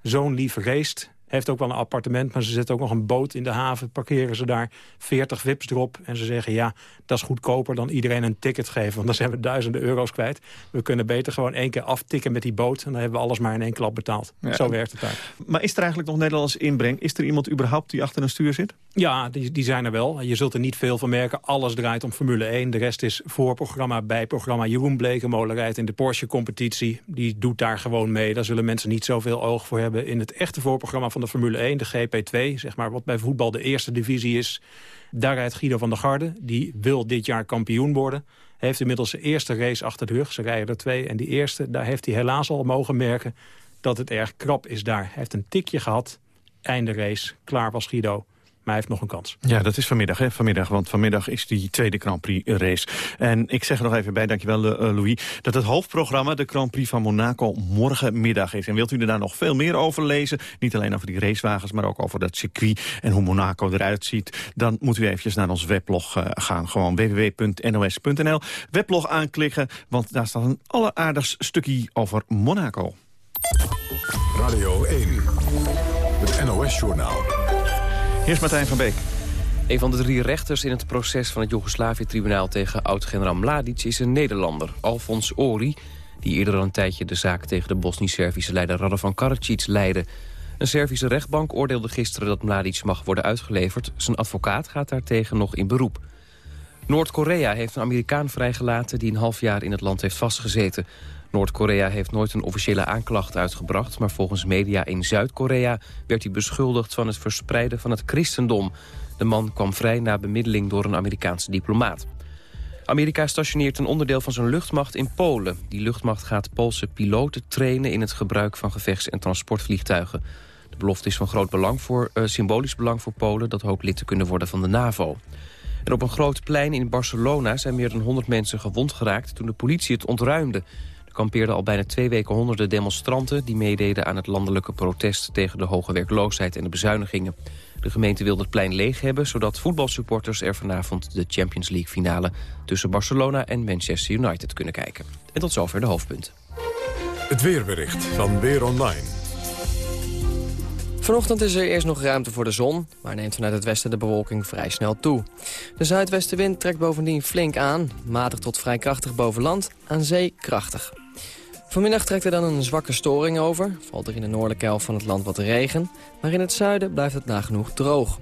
Zo'n lief race. Heeft ook wel een appartement, maar ze zetten ook nog een boot in de haven. Parkeren ze daar 40 vips erop. En ze zeggen, ja, dat is goedkoper dan iedereen een ticket geven. Want dan zijn we duizenden euro's kwijt. We kunnen beter gewoon één keer aftikken met die boot. En dan hebben we alles maar in één klap betaald. Zo werkt het daar. Maar is er eigenlijk nog Nederlands inbreng? Is er iemand überhaupt die achter een stuur zit? Ja, die, die zijn er wel. Je zult er niet veel van merken. Alles draait om Formule 1. De rest is voorprogramma, bijprogramma. Jeroen Blekemolen rijdt in de Porsche-competitie. Die doet daar gewoon mee. Daar zullen mensen niet zoveel oog voor hebben. In het echte voorprogramma van de Formule 1, de GP2... zeg maar wat bij voetbal de eerste divisie is... daar rijdt Guido van der Garde. Die wil dit jaar kampioen worden. Heeft inmiddels zijn eerste race achter de rug. Ze rijden er twee. En die eerste, daar heeft hij helaas al mogen merken... dat het erg krap is daar. Hij heeft een tikje gehad. Einde race. Klaar was Guido hij heeft nog een kans. Ja, dat is vanmiddag, hè? vanmiddag want vanmiddag is die tweede Grand Prix race. En ik zeg er nog even bij, dankjewel uh, Louis, dat het hoofdprogramma, de Grand Prix van Monaco, morgenmiddag is. En wilt u er daar nog veel meer over lezen, niet alleen over die racewagens, maar ook over dat circuit en hoe Monaco eruit ziet, dan moet u eventjes naar ons weblog uh, gaan. Gewoon www.nos.nl. Weblog aanklikken, want daar staat een alleraardigst stukje over Monaco. Radio 1, het NOS-journaal. Eerst Martijn van Beek. Een van de drie rechters in het proces van het Joegoslavië-tribunaal... tegen oud-generaal Mladic is een Nederlander, Alfons Ori... die eerder al een tijdje de zaak tegen de Bosnisch-Servische leider Radovan Karadzic leidde. Een Servische rechtbank oordeelde gisteren dat Mladic mag worden uitgeleverd. Zijn advocaat gaat daartegen nog in beroep. Noord-Korea heeft een Amerikaan vrijgelaten... die een half jaar in het land heeft vastgezeten. Noord-Korea heeft nooit een officiële aanklacht uitgebracht... maar volgens media in Zuid-Korea werd hij beschuldigd van het verspreiden van het christendom. De man kwam vrij na bemiddeling door een Amerikaanse diplomaat. Amerika stationeert een onderdeel van zijn luchtmacht in Polen. Die luchtmacht gaat Poolse piloten trainen in het gebruik van gevechts- en transportvliegtuigen. De belofte is van groot belang voor, uh, symbolisch belang voor Polen... dat hoopt lid te kunnen worden van de NAVO. En op een groot plein in Barcelona zijn meer dan 100 mensen gewond geraakt... toen de politie het ontruimde kampeerden al bijna twee weken honderden demonstranten... die meededen aan het landelijke protest tegen de hoge werkloosheid en de bezuinigingen. De gemeente wilde het plein leeg hebben... zodat voetbalsupporters er vanavond de Champions League finale... tussen Barcelona en Manchester United kunnen kijken. En tot zover de hoofdpunten. Het weerbericht van Weer Online. Vanochtend is er eerst nog ruimte voor de zon, maar neemt vanuit het westen de bewolking vrij snel toe. De zuidwestenwind trekt bovendien flink aan, matig tot vrij krachtig boven land, aan zee krachtig. Vanmiddag trekt er dan een zwakke storing over. Valt er in de noordelijke helft van het land wat regen. Maar in het zuiden blijft het nagenoeg droog.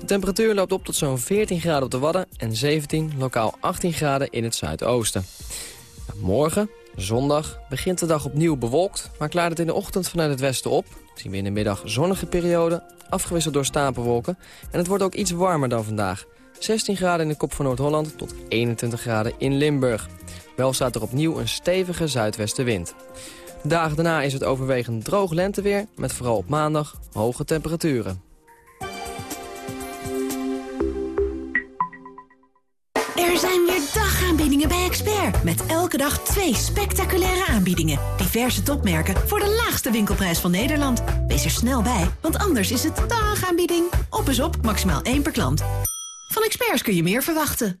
De temperatuur loopt op tot zo'n 14 graden op de Wadden... en 17, lokaal 18 graden in het zuidoosten. Morgen, zondag, begint de dag opnieuw bewolkt... maar klaart het in de ochtend vanuit het westen op. Zien we in de middag zonnige periode, afgewisseld door stapelwolken. En het wordt ook iets warmer dan vandaag. 16 graden in de kop van Noord-Holland tot 21 graden in Limburg. Wel staat er opnieuw een stevige zuidwestenwind. De dagen daarna is het overwegend droog lenteweer... met vooral op maandag hoge temperaturen. Er zijn weer dagaanbiedingen bij Expert. Met elke dag twee spectaculaire aanbiedingen. Diverse topmerken voor de laagste winkelprijs van Nederland. Wees er snel bij, want anders is het dagaanbieding. Op is op, maximaal één per klant. Van Experts kun je meer verwachten.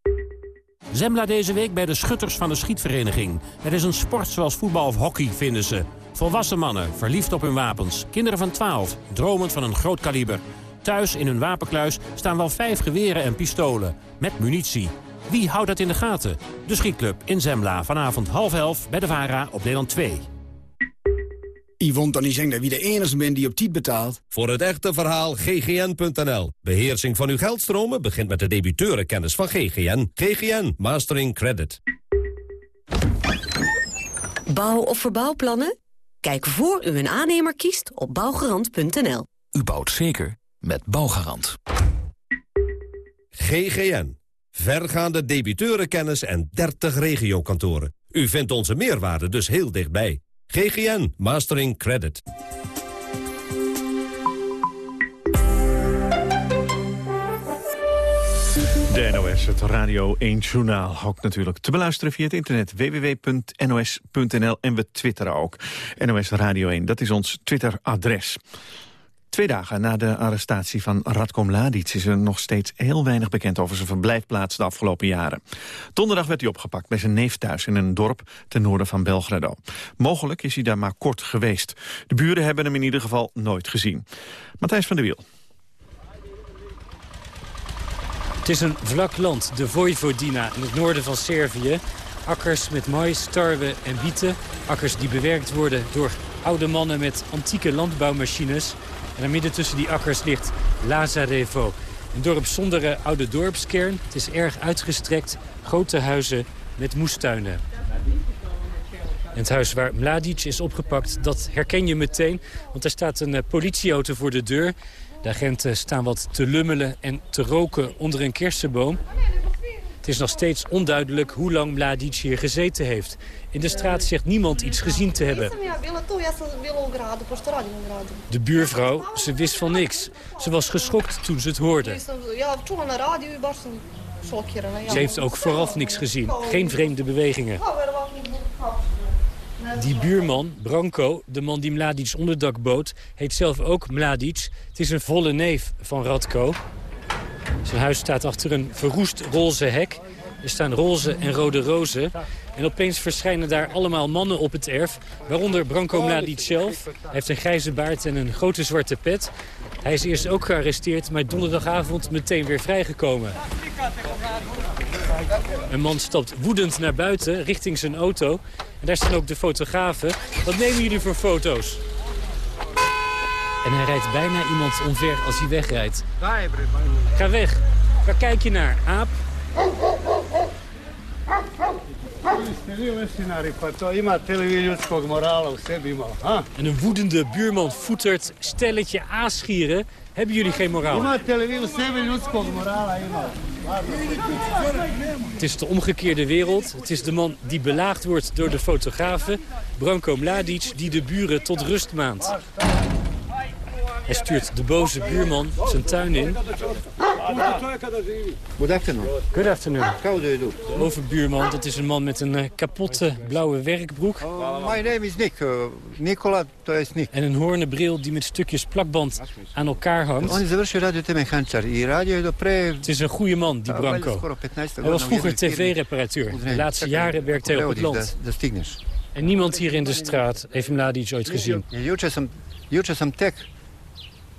Zembla deze week bij de schutters van de schietvereniging. Het is een sport zoals voetbal of hockey, vinden ze. Volwassen mannen, verliefd op hun wapens. Kinderen van 12, dromend van een groot kaliber. Thuis in hun wapenkluis staan wel vijf geweren en pistolen. Met munitie. Wie houdt dat in de gaten? De Schietclub in Zembla, vanavond half elf bij de VARA op Nederland 2. Yvonne dan niet zeggen dat wie de enige bent die op tijd betaalt. Voor het echte verhaal ggn.nl. Beheersing van uw geldstromen begint met de debiteurenkennis van GGN. GGN Mastering Credit. Bouw- of verbouwplannen? Kijk voor u een aannemer kiest op bouwgarant.nl. U bouwt zeker met Bouwgarant. GGN. Vergaande debiteurenkennis en 30 regiokantoren. U vindt onze meerwaarde dus heel dichtbij. GGN Mastering Credit. De NOS, het Radio 1 Journaal. Ook natuurlijk te beluisteren via het internet www.nos.nl en we twitteren ook. NOS Radio 1, dat is ons Twitter-adres. Twee dagen na de arrestatie van Radko Mladic is er nog steeds heel weinig bekend over zijn verblijfplaats de afgelopen jaren. Donderdag werd hij opgepakt bij zijn neef thuis in een dorp ten noorden van Belgrado. Mogelijk is hij daar maar kort geweest. De buren hebben hem in ieder geval nooit gezien. Matthijs van der Wiel. Het is een vlak land, de Vojvodina, in het noorden van Servië. Akkers met mais, tarwe en bieten. Akkers die bewerkt worden door oude mannen met antieke landbouwmachines. En midden tussen die akkers ligt Lazarevo. Een dorp zonder eh, oude dorpskern. Het is erg uitgestrekt. Grote huizen met moestuinen. En het huis waar Mladic is opgepakt, dat herken je meteen. Want er staat een eh, politieauto voor de deur. De agenten staan wat te lummelen en te roken onder een kersenboom. Het is nog steeds onduidelijk hoe lang Mladic hier gezeten heeft. In de straat zegt niemand iets gezien te hebben. De buurvrouw, ze wist van niks. Ze was geschokt toen ze het hoorde. Ze heeft ook vooraf niks gezien. Geen vreemde bewegingen. Die buurman, Branko, de man die Mladic onderdak bood... heet zelf ook Mladic. Het is een volle neef van Radko. Zijn huis staat achter een verroest roze hek. Er staan roze en rode rozen. En opeens verschijnen daar allemaal mannen op het erf. Waaronder Branko Mladic zelf. Hij heeft een grijze baard en een grote zwarte pet. Hij is eerst ook gearresteerd, maar donderdagavond meteen weer vrijgekomen. Een man stapt woedend naar buiten, richting zijn auto. En daar staan ook de fotografen. Wat nemen jullie voor foto's? En hij rijdt bijna iemand omver als hij wegrijdt. Ga weg. Waar kijk je naar, aap? En een woedende buurman voetert stelletje aasgieren. Hebben jullie geen moraal? Het is de omgekeerde wereld. Het is de man die belaagd wordt door de fotografen. Branko Mladic die de buren tot rust maand. Hij stuurt de boze buurman zijn tuin in. Good afternoon. Good afternoon. How do you do? Overbuurman, dat is een man met een eh, kapotte blauwe werkbroek. My name is Nick. Uh, Nicola, to is Nick. En een hoornen bril die met stukjes plakband aan elkaar hangt. Het is een goede man, die Branko. Hij was vroeger tv-reparateur. De laatste jaren werkte hij op het land. En niemand hier in de straat heeft Mladic ooit gezien. Juče sam, juče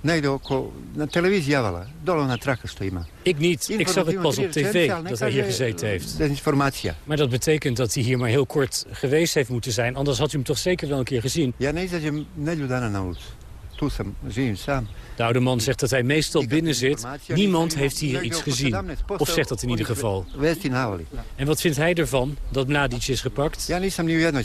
sam tek negdje oko, na televiziji javala. Dole na traka što ima. Ik niet. Ik zag het pas op tv dat hij hier gezeten heeft. Desinformatie. Maar dat betekent dat hij hier maar heel kort geweest heeft moeten zijn. Anders had u hem toch zeker wel een keer gezien. Ja ne izađem nedjelju dana na ulicu. Tu sam, živim sam. De oude man zegt dat hij meestal binnen zit. Niemand heeft hier iets gezien. Of zegt dat in ieder geval. En wat vindt hij ervan dat Mladic is gepakt? Ja nisam ni u jednoj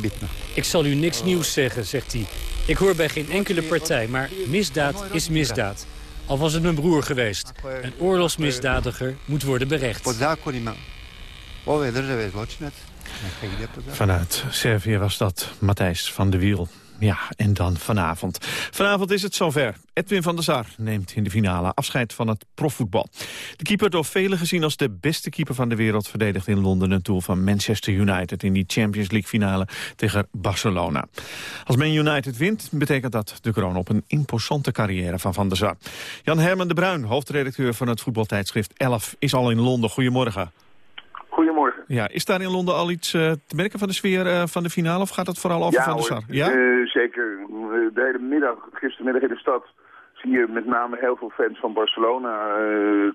bitno. Ik zal u niks nieuws zeggen, zegt hij. Ik hoor bij geen enkele partij, maar misdaad is misdaad. Al was het mijn broer geweest. Een oorlogsmisdadiger moet worden berecht. Vanuit Servië was dat Matthijs van de Wiel. Ja, en dan vanavond. Vanavond is het zover. Edwin van der Sar neemt in de finale afscheid van het profvoetbal. De keeper door velen gezien als de beste keeper van de wereld... verdedigt in Londen een doel van Manchester United... in die Champions League finale tegen Barcelona. Als Man United wint, betekent dat de kroon op een imposante carrière van Van der Sar. Jan Herman de Bruin, hoofdredacteur van het voetbaltijdschrift 11... is al in Londen. Goedemorgen. Goedemorgen. Ja, is daar in Londen al iets uh, te merken van de sfeer uh, van de finale of gaat het vooral over ja, Van der Sar? Ja, uh, zeker. De hele middag, gistermiddag in de stad, zie je met name heel veel fans van Barcelona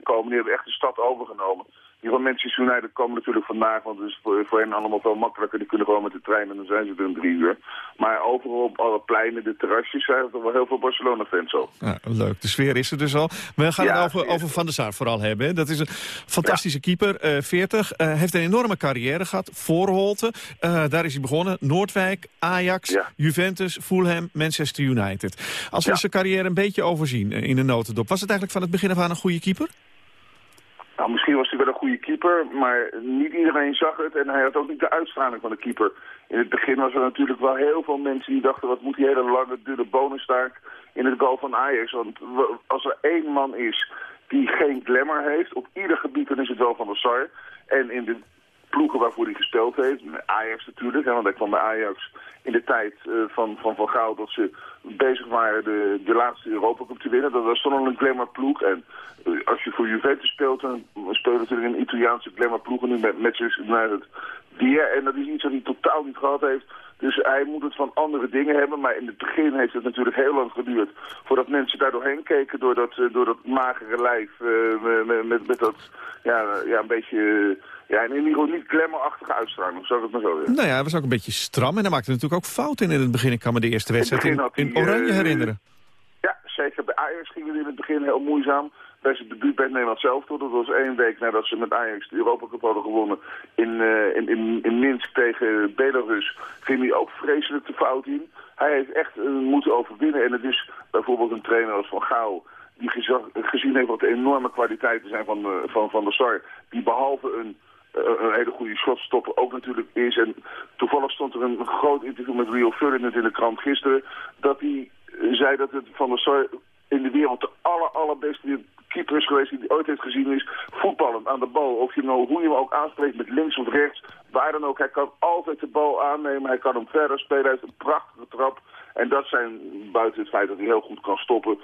komen. Die hebben echt de stad overgenomen. Die van Manchester United komen natuurlijk vandaag, want het is voor, voor hen allemaal veel makkelijker. Die kunnen gewoon met de trein en dan zijn ze er in drie uur. Maar overal op alle pleinen, de terrasjes, zijn er toch wel heel veel Barcelona-fans al. Ja, leuk, de sfeer is er dus al. We gaan Ja, het over, over Van der Sar vooral hebben. hè. Dat is een fantastische keeper, eh 40. eh, heeft een enorme carrière gehad, Voorholte. eh, daar is hij begonnen. Noordwijk, Ajax, Juventus, Fulham, Manchester United. Als we zijn carrière een beetje overzien in een notendop... was het eigenlijk van het begin af aan een goede keeper? Nou, misschien was hij wel een goede keeper, maar niet iedereen zag het. En hij had ook niet de uitstraling van de keeper. In het begin was er natuurlijk wel heel veel mensen die dachten... wat moet die hele lange, dunne bonustaak in het goal van Ajax. Want als er één man is die geen glamour heeft. Op ieder gebied dan is het wel van de Sar. En in de ploegen waarvoor hij gespeeld heeft. Ajax natuurlijk, want hij kwam bij Ajax in de tijd uh, van, van Van Gaal dat ze bezig waren de, de laatste Europa Cup te winnen. Dat was toch nog een glamour ploeg. En uh, als je voor Juventus speelt, dan speel je natuurlijk een Italiaanse glamour ploeg. En nu met Manchester United. Die, en dat is iets wat hij totaal niet gehad heeft. Dus hij moet het van andere dingen hebben. Maar in het begin heeft het natuurlijk heel lang geduurd voordat mensen daar doorheen keken. Door dat, uh, door dat magere lijf. met, met, met dat ja, ja, een beetje... Ja, in ieder geval niet glamourachtige uitstraling, zou ik het maar zo zeggen. Nou ja, hij was ook een beetje stram en hij maakte natuurlijk ook fouten in, in het begin. Ik kan me de eerste wedstrijd in, in, in Oranje uh, herinneren. Ja, zeker. Bij Ajax ging het in het begin heel moeizaam. Bij zijn debuut bij het Nederland zelf. Dat was één week nadat ze met Ajax de Europa Cup hadden gewonnen in, uh, in, in, in Minsk tegen Belarus. Ging hij ook vreselijk de fout in. Hij heeft echt uh, moeten overwinnen. En het is bijvoorbeeld een trainer als Van Gaal die gezien heeft wat de enorme kwaliteiten zijn van, uh, van, van de Sar. Die behalve een een hele goede shotstopper ook natuurlijk is. En toevallig stond er een groot interview met Rio Ferdinand in de krant gisteren... dat hij zei dat het van der Sar in de wereld de aller, allerbeste keeper is geweest die hij ooit heeft gezien is. Voetballend aan de bal. Of je nou, hoe je hem ook aanspreekt met links of rechts. Waar dan ook. Hij kan altijd de bal aannemen. Hij kan hem verder spelen. Hij heeft een prachtige trap. En dat zijn, buiten het feit dat hij heel goed kan stoppen,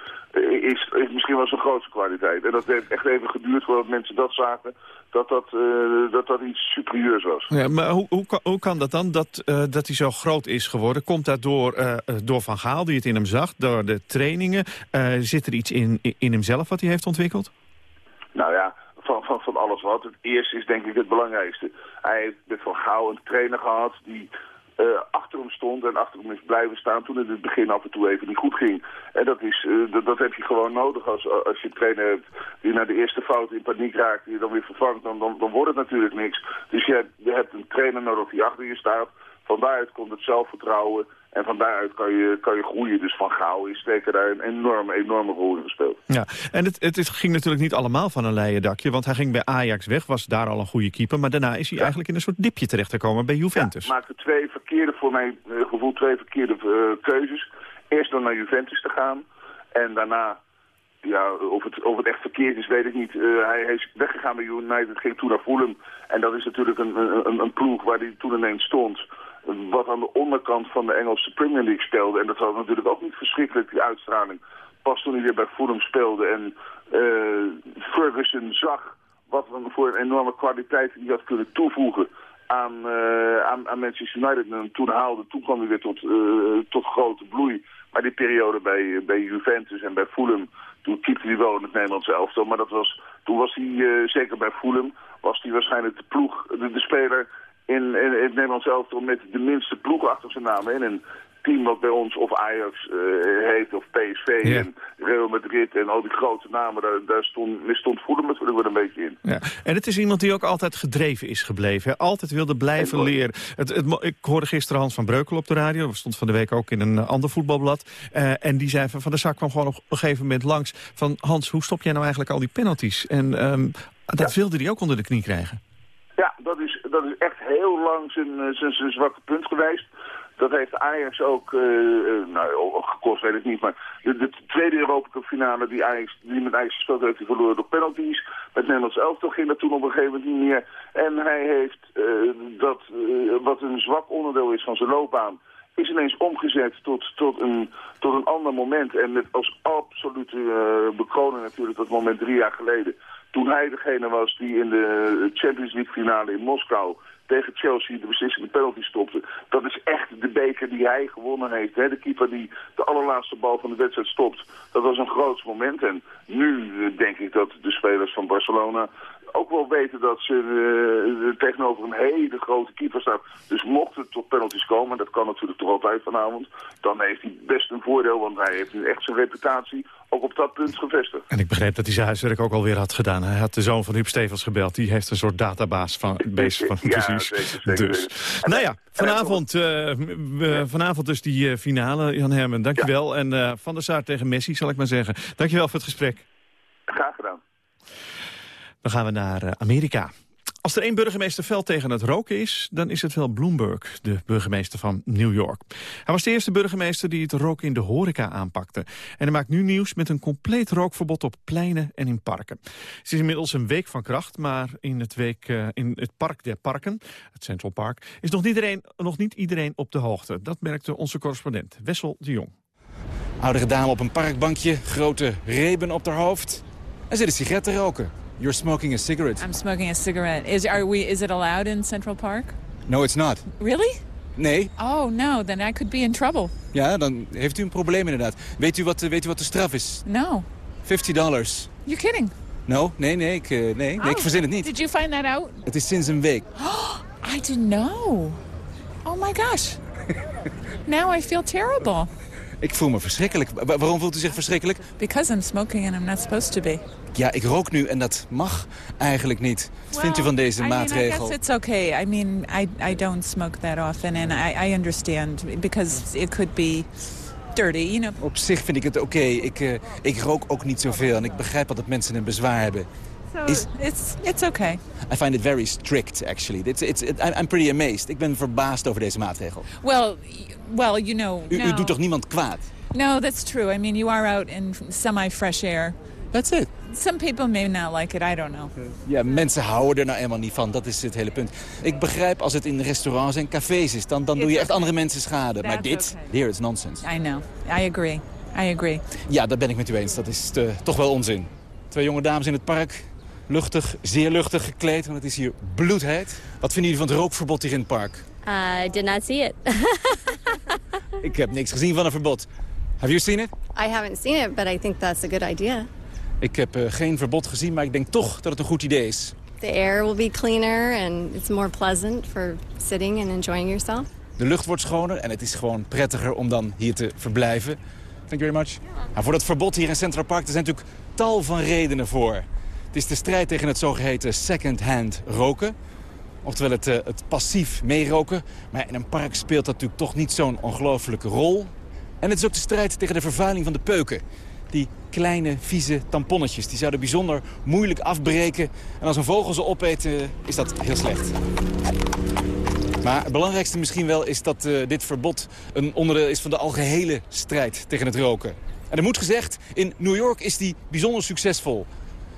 is, is misschien wel zijn grootste kwaliteit. En dat heeft echt even geduurd voordat mensen dat zagen, dat dat, uh, dat, dat iets superieurs was. Ja, maar hoe, hoe, kan, hoe kan dat dan, dat, uh, dat hij zo groot is geworden? Komt dat door, uh, door Van Gaal, die het in hem zag, door de trainingen? zit er iets in, in hemzelf wat hij heeft ontwikkeld? Nou ja, van, van, van alles wat. Het eerste is denk ik het belangrijkste. Hij heeft met Van Gaal een trainer gehad die uh, achter hem stond en achter hem is blijven staan toen het in het begin af en toe even niet goed ging. En dat, is, dat, dat, heb je gewoon nodig als, als je een trainer hebt die naar de eerste fout in paniek raakt, die je dan weer vervangt, dan, dan, dan wordt het natuurlijk niks. Dus je hebt, je hebt een trainer nodig die achter je staat. Van daaruit komt het zelfvertrouwen en van daaruit kan je, kan je groeien. Dus Van Gaal is zeker daar een enorme, enorme rol in gespeeld. Ja, en het, het ging natuurlijk niet allemaal van een leien dakje. Want hij ging bij Ajax weg, was daar al een goede keeper. Maar daarna is hij ja. eigenlijk in een soort dipje terechtgekomen bij Juventus. Ja, maakte twee verkeerde, voor mijn gevoel, twee verkeerde uh, keuzes. Eerst door naar Juventus te gaan. En daarna ja, of het, of het echt verkeerd is, weet ik niet. Uh, hij, hij, is weggegaan bij United, ging toen naar Fulham. En dat is natuurlijk een, een, een ploeg waar hij toen ineens stond. Wat aan de onderkant van de Engelse Premier League speelde. En dat was natuurlijk ook niet verschrikkelijk, die uitstraling. Pas toen hij weer bij Fulham speelde en uh, Ferguson zag wat voor een enorme kwaliteit hij had kunnen toevoegen aan, uh, aan, aan Manchester United. En toen haalde, toen kwam hij weer tot, uh, tot grote bloei. Maar die periode bij, bij Juventus en bij Fulham, toen keepte hij wel in het Nederlandse elftal. Maar dat was, toen was hij, zeker bij Fulham, was hij waarschijnlijk de ploeg, de, de speler in, in, in het Nederlandse elftal met de minste ploeg achter zijn naam. In een team wat bij ons of Ajax uh, heet of PSV en Real Madrid en al die grote namen, daar, daar stond, stond Fulham natuurlijk wel een beetje in. Ja. En het is iemand die ook altijd gedreven is gebleven. Hè? Altijd wilde blijven leren. Het, het, ik hoorde gisteren Hans van Breukel op de radio. Dat stond van de week ook in een ander voetbalblad. Uh, en die zei van, van de zak kwam gewoon op een gegeven moment langs. Van Hans, hoe stop jij nou eigenlijk al die penalties? En um, dat ja. wilde hij ook onder de knie krijgen. Dat is, echt heel lang zijn, zijn, zijn zwakke punt geweest. Dat heeft Ajax ook, uh, nou, gekost weet ik niet, maar de, de tweede Europa finale die, Ajax, die met Ajax gespeeld heeft, die verloren door penalties. Met Nederlands elftal ging dat toen op een gegeven moment niet meer. En hij heeft dat, wat een zwak onderdeel is van zijn loopbaan, is ineens omgezet tot, tot, een, tot een ander moment. En met als absolute bekroning natuurlijk dat moment drie jaar geleden. Toen hij degene was die in de Champions League finale in Moskou tegen Chelsea de beslissende penalty stopte. Dat is echt de beker die hij gewonnen heeft. Hè? De keeper die de allerlaatste bal van de wedstrijd stopt. Dat was een groot moment. En nu uh, denk ik dat de spelers van Barcelona ook wel weten dat ze uh, tegenover een hele grote keeper staan. Dus mocht het tot penalties komen, dat kan natuurlijk toch altijd vanavond, dan heeft hij best een voordeel, want hij heeft nu echt zijn reputatie ook op dat punt gevestigd. En ik begreep dat hij zijn huiswerk ook alweer had gedaan. Hij had de zoon van Huub Stevens gebeld. Die heeft een soort database van, [LAUGHS] base van ja, precies. Zeker, zeker, dus. zeker. Nou ja, vanavond, uh, uh, vanavond dus die finale, Jan Hermen. Dankjewel. Ja. En Van der Saar tegen Messi, zal ik maar zeggen. Dankjewel voor het gesprek. Graag gedaan. Dan gaan we naar Amerika. Als er één burgemeester fel tegen het roken is, dan is het wel Bloomberg, de burgemeester van New York. Hij was de eerste burgemeester die het roken in de horeca aanpakte. En hij maakt nu nieuws met een compleet rookverbod op pleinen en in parken. Het is inmiddels een week van kracht, maar in het, week, uh, in het Park der Parken, het Central Park, is nog niet, iedereen, nog niet iedereen op de hoogte. Dat merkte onze correspondent Wessel de Jong. Oudere dame op een parkbankje, grote reben op haar hoofd. En zit een sigaret te roken. You're smoking a cigarette. I'm smoking a cigarette. Is are we? Is it allowed in Central Park? No, it's not. Really? Nee. Oh no, then I could be in trouble. Ja, dan heeft u een probleem inderdaad. Weet u wat, eh, weet u wat de straf is? No. 50 dollars. You're kidding. No, nee, nee, ik, eh, nee, nee, oh, ik verzin het niet. Did you find that out? Het is sinds een week. [GASPS] I didn't know. Oh my gosh. [LAUGHS] Now I feel terrible. Ik voel me verschrikkelijk. waarom voelt u zich verschrikkelijk? Because I'm smoking and I'm not supposed to be. Ja, ik rook nu en dat mag eigenlijk niet. Wat well, vindt u van deze I maatregel? Mean, I guess it's okay. I mean, I, I don't smoke that often and I, I understand because it could be dirty, you know. Op zich vind ik het oké. Okay. Ik, uh, ik rook ook niet zoveel en ik begrijp dat mensen een bezwaar hebben. So Is, it's, it's okay. I find it very strict, actually. It's, it's, it, I'm pretty amazed. Ik ben verbaasd over deze maatregel. Well, well you know... U, u doet toch niemand kwaad? No, that's true. I mean, you are out in semi-fresh air. That's it. Some people may not like it, I don't know. Ja, mensen houden er nou helemaal niet van. Dat is het hele punt. Ik begrijp als het in restaurants en cafés is, dan, dan doe je echt andere mensen schade. maar dit, okay. here, it's nonsense. I know. I agree. I agree. Ja, dat ben ik met u eens. Dat is te, toch wel onzin. Twee jonge dames in het park. Luchtig, zeer luchtig gekleed, want het is hier bloedheet. Wat vinden jullie van het rookverbod hier in het park? I did not see it. [LAUGHS] ik heb niks gezien van een verbod. Have you seen it? I haven't seen it, but I think that's a good idea. Ik heb uh, geen verbod gezien, maar ik denk toch dat het een goed idee is. The air will be cleaner and it's more pleasant for sitting and enjoying yourself. De lucht wordt schoner en het is gewoon prettiger om dan hier te verblijven. Thank you very much. Nou, voor dat verbod hier in Central Park er zijn natuurlijk tal van redenen voor. Het is de strijd tegen het zogeheten second-hand roken. Oftewel het, uh, het passief meeroken. Maar in een park speelt dat natuurlijk toch niet zo'n ongelofelijke rol. En het is ook de strijd tegen de vervuiling van de peuken. Die kleine, vieze tamponnetjes, die zouden bijzonder moeilijk afbreken. En als een vogel ze opeet, uh, is dat heel slecht. Maar het belangrijkste misschien wel is dat uh, dit verbod een onderdeel is van de algehele strijd tegen het roken. En er moet gezegd, in New York is die bijzonder succesvol.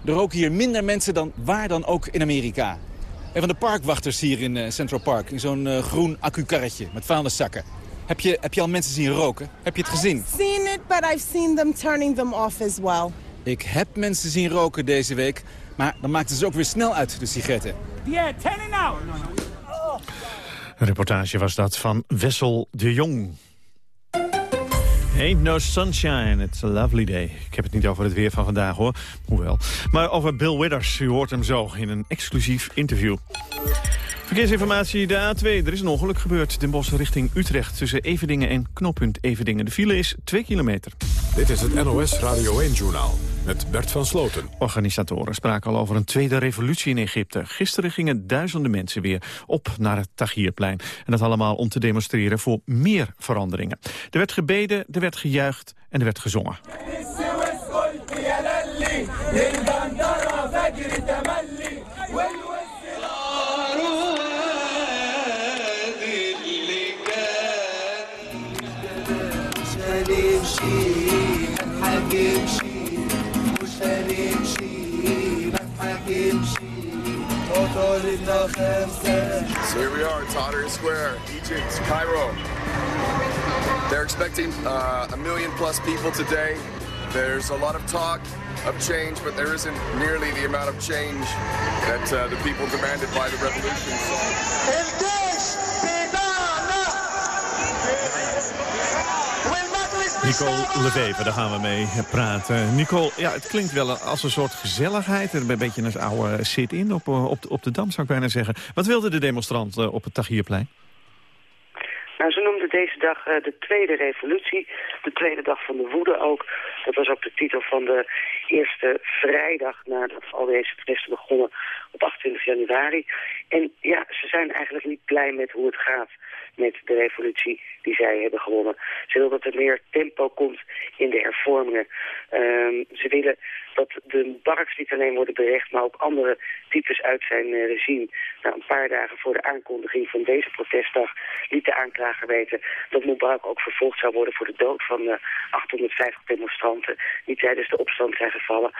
Er roken hier minder mensen dan waar dan ook in Amerika. En van de parkwachters hier in uh, Central Park, in zo'n uh, groen accu-karretje met vuilniszakken. Heb je, heb je al mensen zien roken? Heb je het gezien? I've seen it, but I've seen them turning them off as well. Ik heb mensen zien roken deze week, maar dan maakten ze ook weer snel uit, de sigaretten. Yeah, turn it now. Een reportage was dat van Wessel de Jong. Ain't no sunshine, it's a lovely day. Ik heb het niet over het weer van vandaag hoor, hoewel. Maar over Bill Withers, u hoort hem zo in een exclusief interview. Verkeersinformatie, de A2. Er is een ongeluk gebeurd. Den Bosch richting Utrecht tussen Evedingen en knooppunt Evedingen. De file is 2 kilometer. Dit is het NOS Radio 1-journaal met Bert van Sloten. Organisatoren spraken al over een tweede revolutie in Egypte. Gisteren gingen duizenden mensen weer op naar het Tahrirplein. En dat allemaal om te demonstreren voor meer veranderingen. Er werd gebeden, er werd gejuicht en er werd gezongen. So here we are, Tahrir Square, Egypt, Cairo. They're expecting uh, a million plus people today. There's a lot of talk of change, but there isn't nearly the amount of change that uh, the people demanded by the revolution. Nicole Leveven, daar gaan we mee praten. Nicole, ja, het klinkt wel als een soort gezelligheid. Een beetje een oude sit-in op, op, op de Dam, zou ik bijna zeggen. Wat wilden de demonstranten op het Tahrirplein? Nou, ze noemden deze dag uh, de tweede revolutie, de tweede dag van de woede ook. Dat was ook de titel van de eerste vrijdag nadat al deze protesten begonnen op 28 januari. En ja, ze zijn eigenlijk niet blij met hoe het gaat met de revolutie die zij hebben gewonnen. Ze willen dat er meer tempo komt in de hervormingen. Um, ze willen dat de Mubaraks niet alleen worden berecht, maar ook andere types uit zijn uh, regime. Nou, een paar dagen voor de aankondiging van deze protestdag liet de aanklager weten dat Mubarak ook vervolgd zou worden voor de dood van uh, 850 demonstranten die tijdens de opstand zijn gevallen.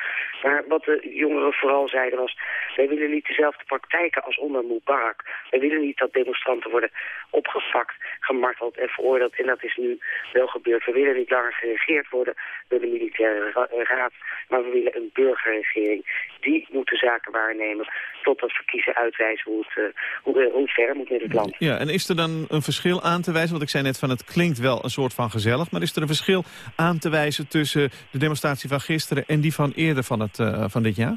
Maar wat de jongeren vooral zeiden was, wij willen niet dezelfde praktijken als onder Mubarak. Wij willen niet dat demonstranten worden opgepakt, gemarteld en veroordeeld. En dat is nu wel gebeurd. We willen niet langer geregeerd worden door de militaire raad, maar we willen een burgerregering. Die moet de zaken waarnemen totdat verkiezen uitwijzen hoe het, uh, hoe, hoe het verder moet met het land. Ja, en is er dan een verschil aan te wijzen? Want ik zei net van het klinkt wel een soort van gezellig, maar is er een verschil aan te wijzen tussen de demonstratie van gisteren en die van eerder van, het, uh, van dit jaar?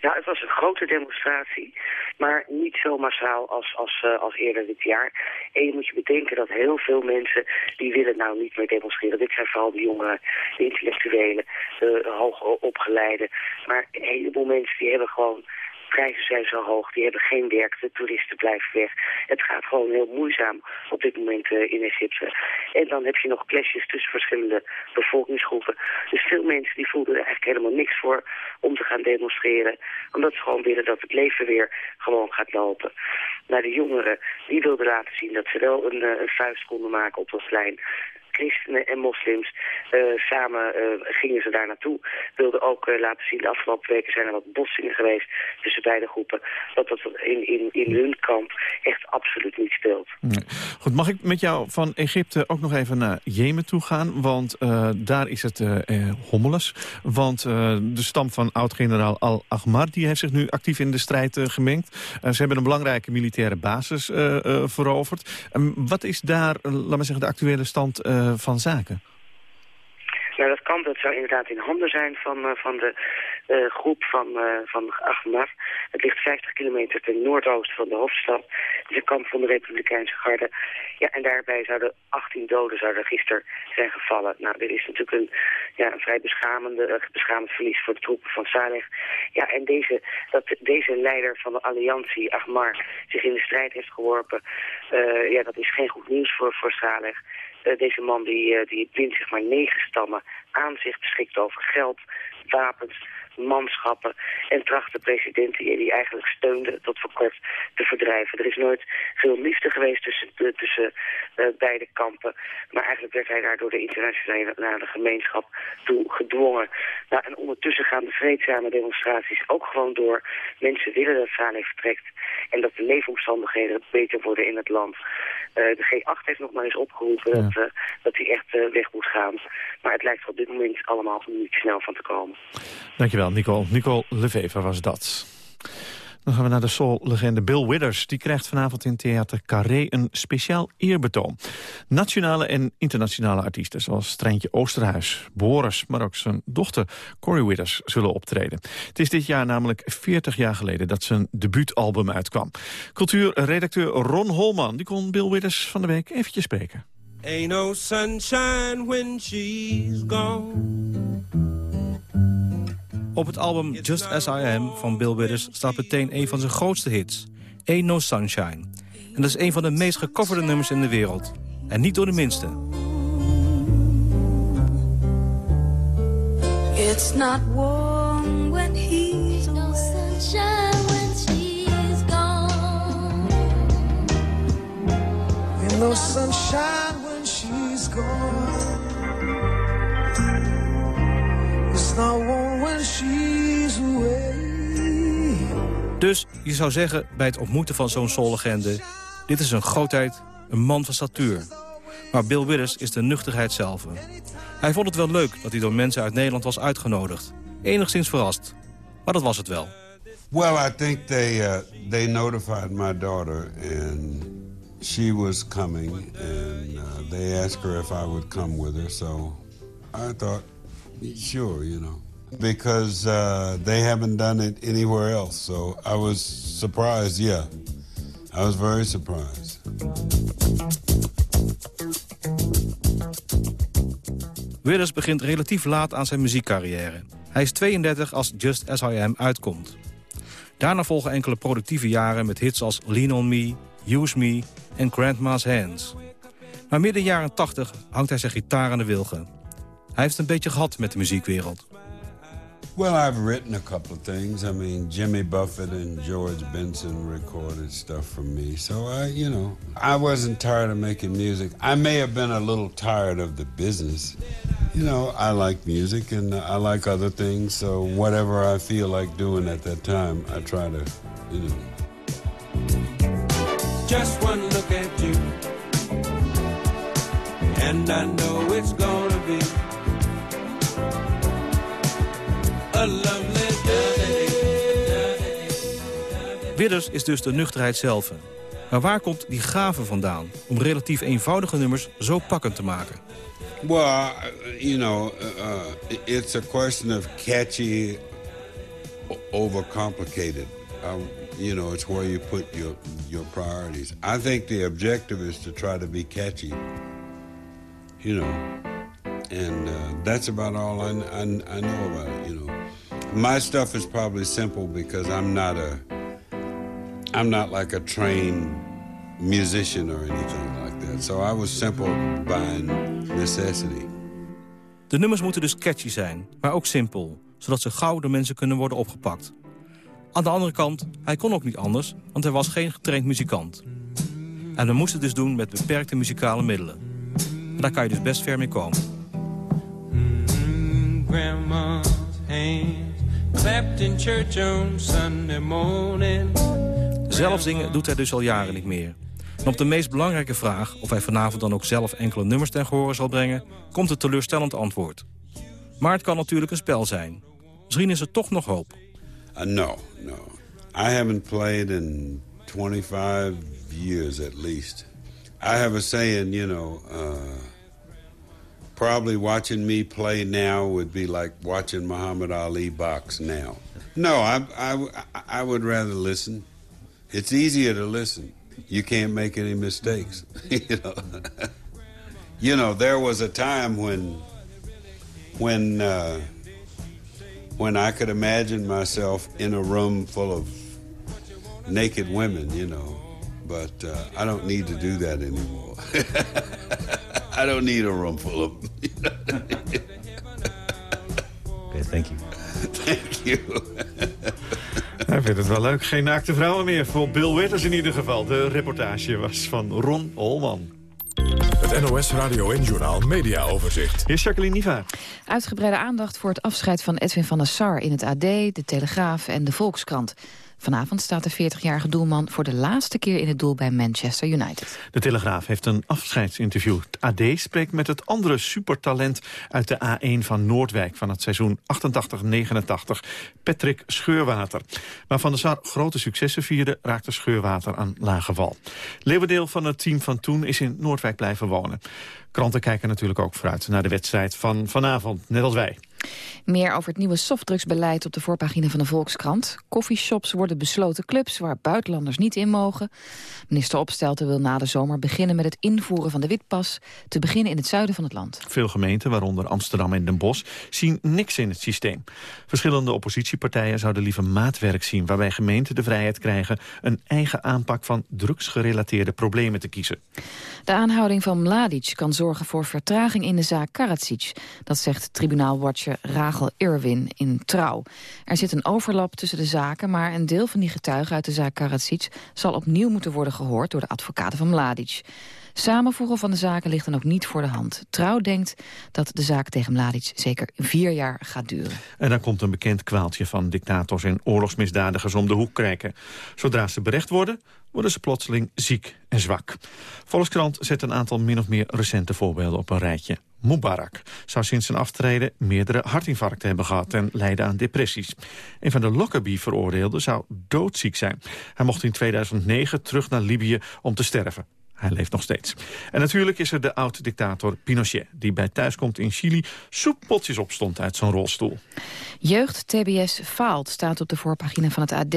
Ja, het was een grote demonstratie, maar niet zo massaal als, als, uh, als eerder dit jaar. En je moet je bedenken dat heel veel mensen, die willen nou niet meer demonstreren. Dit zijn vooral de jongeren, de intellectuelen, de hoog opgeleide. Maar een heleboel mensen die hebben gewoon prijzen zijn zo hoog, die hebben geen werk, de toeristen blijven weg. Het gaat gewoon heel moeizaam op dit moment uh, in Egypte. En dan heb je nog clashes tussen verschillende bevolkingsgroepen. Dus veel mensen die voelden er eigenlijk helemaal niks voor om te gaan demonstreren. Omdat ze gewoon willen dat het leven weer gewoon gaat lopen. Maar de jongeren, die wilden laten zien dat ze wel een, een vuist konden maken op dat plein christenen en moslims. Uh, samen uh, gingen ze daar naartoe. Wilden ook uh, laten zien, de afgelopen weken zijn er wat botsingen geweest tussen beide groepen. Dat dat in, in, hun kamp echt absoluut niet speelt. Goed, mag ik met jou van Egypte ook nog even naar Jemen toe gaan? Want daar is het hommeles. Want de stam van oud-generaal Al-Ahmar die heeft zich nu actief in de strijd gemengd. ze hebben een belangrijke militaire basis veroverd. wat is daar, laat maar zeggen, de actuele stand van zaken? Nou, dat kamp dat zou inderdaad in handen zijn van, uh, van de uh, groep van, uh, van. Het ligt 50 kilometer ten noordoosten van de hoofdstad. Het is een kamp van de Republikeinse Garde. Ja, en daarbij zouden 18 doden zouden gisteren zijn gevallen. Nou, dit is natuurlijk een, ja, een vrij beschamende, beschamend verlies voor de troepen van Saleh. Ja, en deze, dat deze leider van de alliantie, Ahmar, zich in de strijd heeft geworpen... ja, dat is geen goed nieuws voor, voor Saleh. Uh, deze man die, uh, die wint zich maar negen stammen aan zich, beschikt over geld, wapens, manschappen en tracht de president die hij eigenlijk steunde tot voor kort te verdrijven. Er is nooit veel liefde geweest tussen, tussen uh, beide kampen, maar eigenlijk werd hij daar door de internationale gemeenschap toe gedwongen. Nou, en ondertussen gaan de vreedzame demonstraties ook gewoon door. Mensen willen dat Saleh vertrekt en dat de leefomstandigheden beter worden in het land. Uh, de G8 heeft nog maar eens opgeroepen ja. dat, uh, dat hij echt weg moet gaan. Maar het lijkt er op dit moment allemaal niet snel van te komen. Dankjewel, Nicole. Nicole Lefever was dat. Dan gaan we naar de soul-legende Bill Withers. Die krijgt vanavond in Theater Carré een speciaal eerbetoon. Nationale en internationale artiesten zoals Treintje Oosterhuis, Boris... maar ook zijn dochter Corey Withers zullen optreden. Het is dit jaar namelijk 40 jaar geleden dat zijn debuutalbum uitkwam. Cultuurredacteur Ron Holman die kon Bill Withers van de week eventjes spreken. Ain't no sunshine when she's gone. Op het album Just As I Am van Bill Withers staat meteen een van zijn grootste hits. Ain't No Sunshine. En dat is een van de meest gecoverde nummers in de wereld. En niet door de minste. It's not Dus je zou zeggen bij het ontmoeten van zo'n soullegende... dit is een grootheid, een man van statuur. Maar Bill Withers is de nuchterheid zelf. Hij vond het wel leuk dat hij door mensen uit Nederland was uitgenodigd. Enigszins verrast. Maar dat was het wel. Well, I think they, uh, they notified my daughter and she was coming. And uh, they asked her if I would come with her. So I thought, sure, you know. Because uh, they haven't done it anywhere else. So I was surprised, yeah. I was very surprised. Withers begint relatief laat aan zijn muziekcarrière. Hij is 32 als Just As I Am uitkomt. Daarna volgen enkele productieve jaren met hits als Lean On Me, Use Me en Grandma's Hands. Maar midden jaren 80 hangt hij zijn gitaar aan de wilgen. Hij heeft een beetje gehad met de muziekwereld. Well, I've written a couple of things. I mean, Jimmy Buffett and George Benson recorded stuff for me. So I, you know, I wasn't tired of making music. I may have been a little tired of the business. You know, I like music and I like other things. So whatever I feel like doing at that time, I try to, you know. Just one look at you, and I know it's gonna be Widders is dus de nuchterheid zelf. Maar waar komt die gave vandaan om relatief eenvoudige nummers zo pakkend te maken? Well, you know, uh, it's a question of catchy, overcomplicated. Um, you know, it's where you put your your priorities. I think the objective is to try to be catchy. You know, and uh, that's about all I, I, I know about it. You know, my stuff is probably simple because I'm not a I'm not like a trained musician or anything like that. So I was simple by necessity. De nummers moeten dus catchy zijn, maar ook simpel. Zodat ze gauw door mensen kunnen worden opgepakt. Aan de andere kant, hij kon ook niet anders, want hij was geen getraind muzikant. En we moesten het dus doen met beperkte muzikale middelen. En daar kan je dus best ver mee komen. Grandma's hand clapped in church on Sunday morning. Zelf zingen doet hij dus al jaren niet meer. En op de meest belangrijke vraag of hij vanavond dan ook zelf enkele nummers ten gehore zal brengen... komt het teleurstellend antwoord. Maar het kan natuurlijk een spel zijn. Misschien is er toch nog hoop. Uh, no, no. I haven't played in 25 years at least. I have a saying, you know, uh, probably watching me play now would be like watching Muhammad Ali box now. No, I, I, I would rather listen. It's easier to listen. You can't make any mistakes. [LAUGHS] you know, you know, there was a time when, when, uh, when I could imagine myself in a room full of naked women, you know. But uh, I don't need to do that anymore. [LAUGHS] I don't need a room full of. [LAUGHS] Okay, thank you. Thank you. Hij vindt het wel leuk. Geen naakte vrouwen meer. Voor Bill Withers in ieder geval. De reportage was van Ron Olman. Het NOS Radio en Journaal Media Overzicht. Hier is Jacqueline Niva. Uitgebreide aandacht voor het afscheid van Edwin van der Sar in het AD, de Telegraaf en de Volkskrant. Vanavond staat de 40-jarige doelman voor de laatste keer in het doel bij Manchester United. De Telegraaf heeft een afscheidsinterview. Het AD spreekt met het andere supertalent uit de A1 van Noordwijk... van het seizoen 88-89, Patrick Scheurwater. Maar Van Sar grote successen vierde, raakte Scheurwater aan lage val. Leeuwendeel van het team van toen is in Noordwijk blijven wonen. Kranten kijken natuurlijk ook vooruit naar de wedstrijd van vanavond, net als wij. Meer over het nieuwe softdrugsbeleid op de voorpagina van de Volkskrant. Coffeeshops worden besloten clubs waar buitenlanders niet in mogen. Minister Opstelten wil na de zomer beginnen met het invoeren van de witpas... te beginnen in het zuiden van het land. Veel gemeenten, waaronder Amsterdam en Den Bosch, zien niks in het systeem. Verschillende oppositiepartijen zouden liever maatwerk zien... waarbij gemeenten de vrijheid krijgen een eigen aanpak van drugsgerelateerde problemen te kiezen. De aanhouding van Mladic kan zorgen voor vertraging in de zaak Karadzic. Dat zegt tribunaalwatcher Rachel Irwin in Trouw. Er zit een overlap tussen de zaken, maar een deel van die getuigen uit de zaak Karadzic zal opnieuw moeten worden gehoord door de advocaten van Mladic. Samenvoegen van de zaken ligt dan ook niet voor de hand. Trouw denkt dat de zaak tegen Mladic zeker vier jaar gaat duren. En dan komt een bekend kwaaltje van dictators en oorlogsmisdadigers om de hoek kijken. Zodra ze berecht worden, worden ze plotseling ziek en zwak. Volkskrant zet een aantal min of meer recente voorbeelden op een rijtje. Mubarak zou sinds zijn aftreden meerdere hartinfarcten hebben gehad en lijden aan depressies. Een van de Lockerbie-veroordeelden zou doodziek zijn. Hij mocht in 2009 terug naar Libië om te sterven. Hij leeft nog steeds. En natuurlijk is er de oud-dictator Pinochet... die bij thuiskomt in Chili soeppotjes opstond uit zijn rolstoel. Jeugd-TBS faalt, staat op de voorpagina van het AD.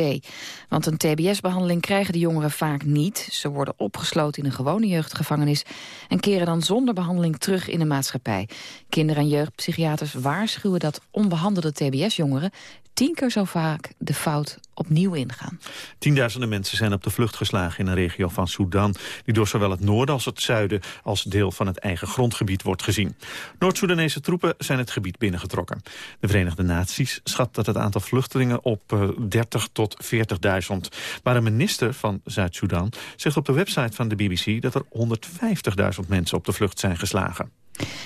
Want een TBS-behandeling krijgen de jongeren vaak niet. Ze worden opgesloten in een gewone jeugdgevangenis... en keren dan zonder behandeling terug in de maatschappij. Kinder- en jeugdpsychiaters waarschuwen dat onbehandelde TBS-jongeren... tien keer zo vaak de fout opnieuw ingaan. Tienduizenden mensen zijn op de vlucht geslagen in een regio van Sudan... die door zowel het noorden als het zuiden als deel van het eigen grondgebied wordt gezien. Noord-Soedanese troepen zijn het gebied binnengetrokken. De Verenigde Naties schat dat het aantal vluchtelingen op 30 eh, tot 40.000. Maar een minister van Zuid-Soedan zegt op de website van de BBC... dat er 150.000 mensen op de vlucht zijn geslagen.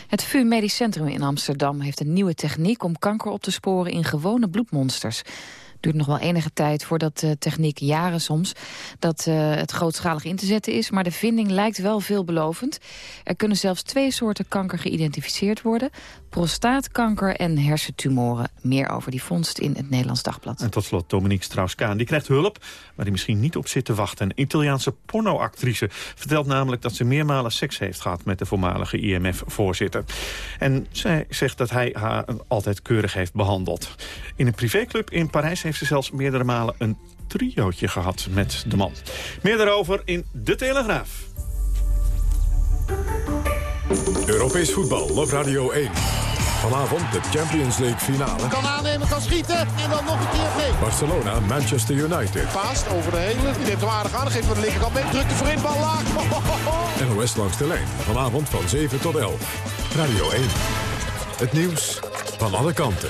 Het VU Medisch Centrum in Amsterdam heeft een nieuwe techniek om kanker op te sporen in gewone bloedmonsters duurt nog wel enige tijd voordat de techniek, jaren soms, dat uh, het grootschalig in te zetten is. Maar de vinding lijkt wel veelbelovend. Er kunnen zelfs twee soorten kanker geïdentificeerd worden. Prostaatkanker en hersentumoren. Meer over die vondst in het Nederlands Dagblad. En tot slot Dominique Strauss-Kaan. Die krijgt hulp waar hij misschien niet op zit te wachten. Een Italiaanse pornoactrice vertelt namelijk dat ze meermalen seks heeft gehad met de voormalige IMF-voorzitter. En zij zegt dat hij haar altijd keurig heeft behandeld. In een privéclub in Parijs heeft ze zelfs meerdere malen een triootje gehad met de man. Meer daarover in De Telegraaf. Europees voetbal, Love Radio 1. Vanavond de Champions League finale. Kan aannemen, kan schieten en dan nog een keer mee. Barcelona, Manchester United. Paast over de hele, die neemt hem aardig aan. Geeft van de linkerkant mee, drukt de voorin, bal laag. [LAUGHS] NOS langs de lijn, vanavond van 7 tot 11. Radio 1. Het nieuws van alle kanten.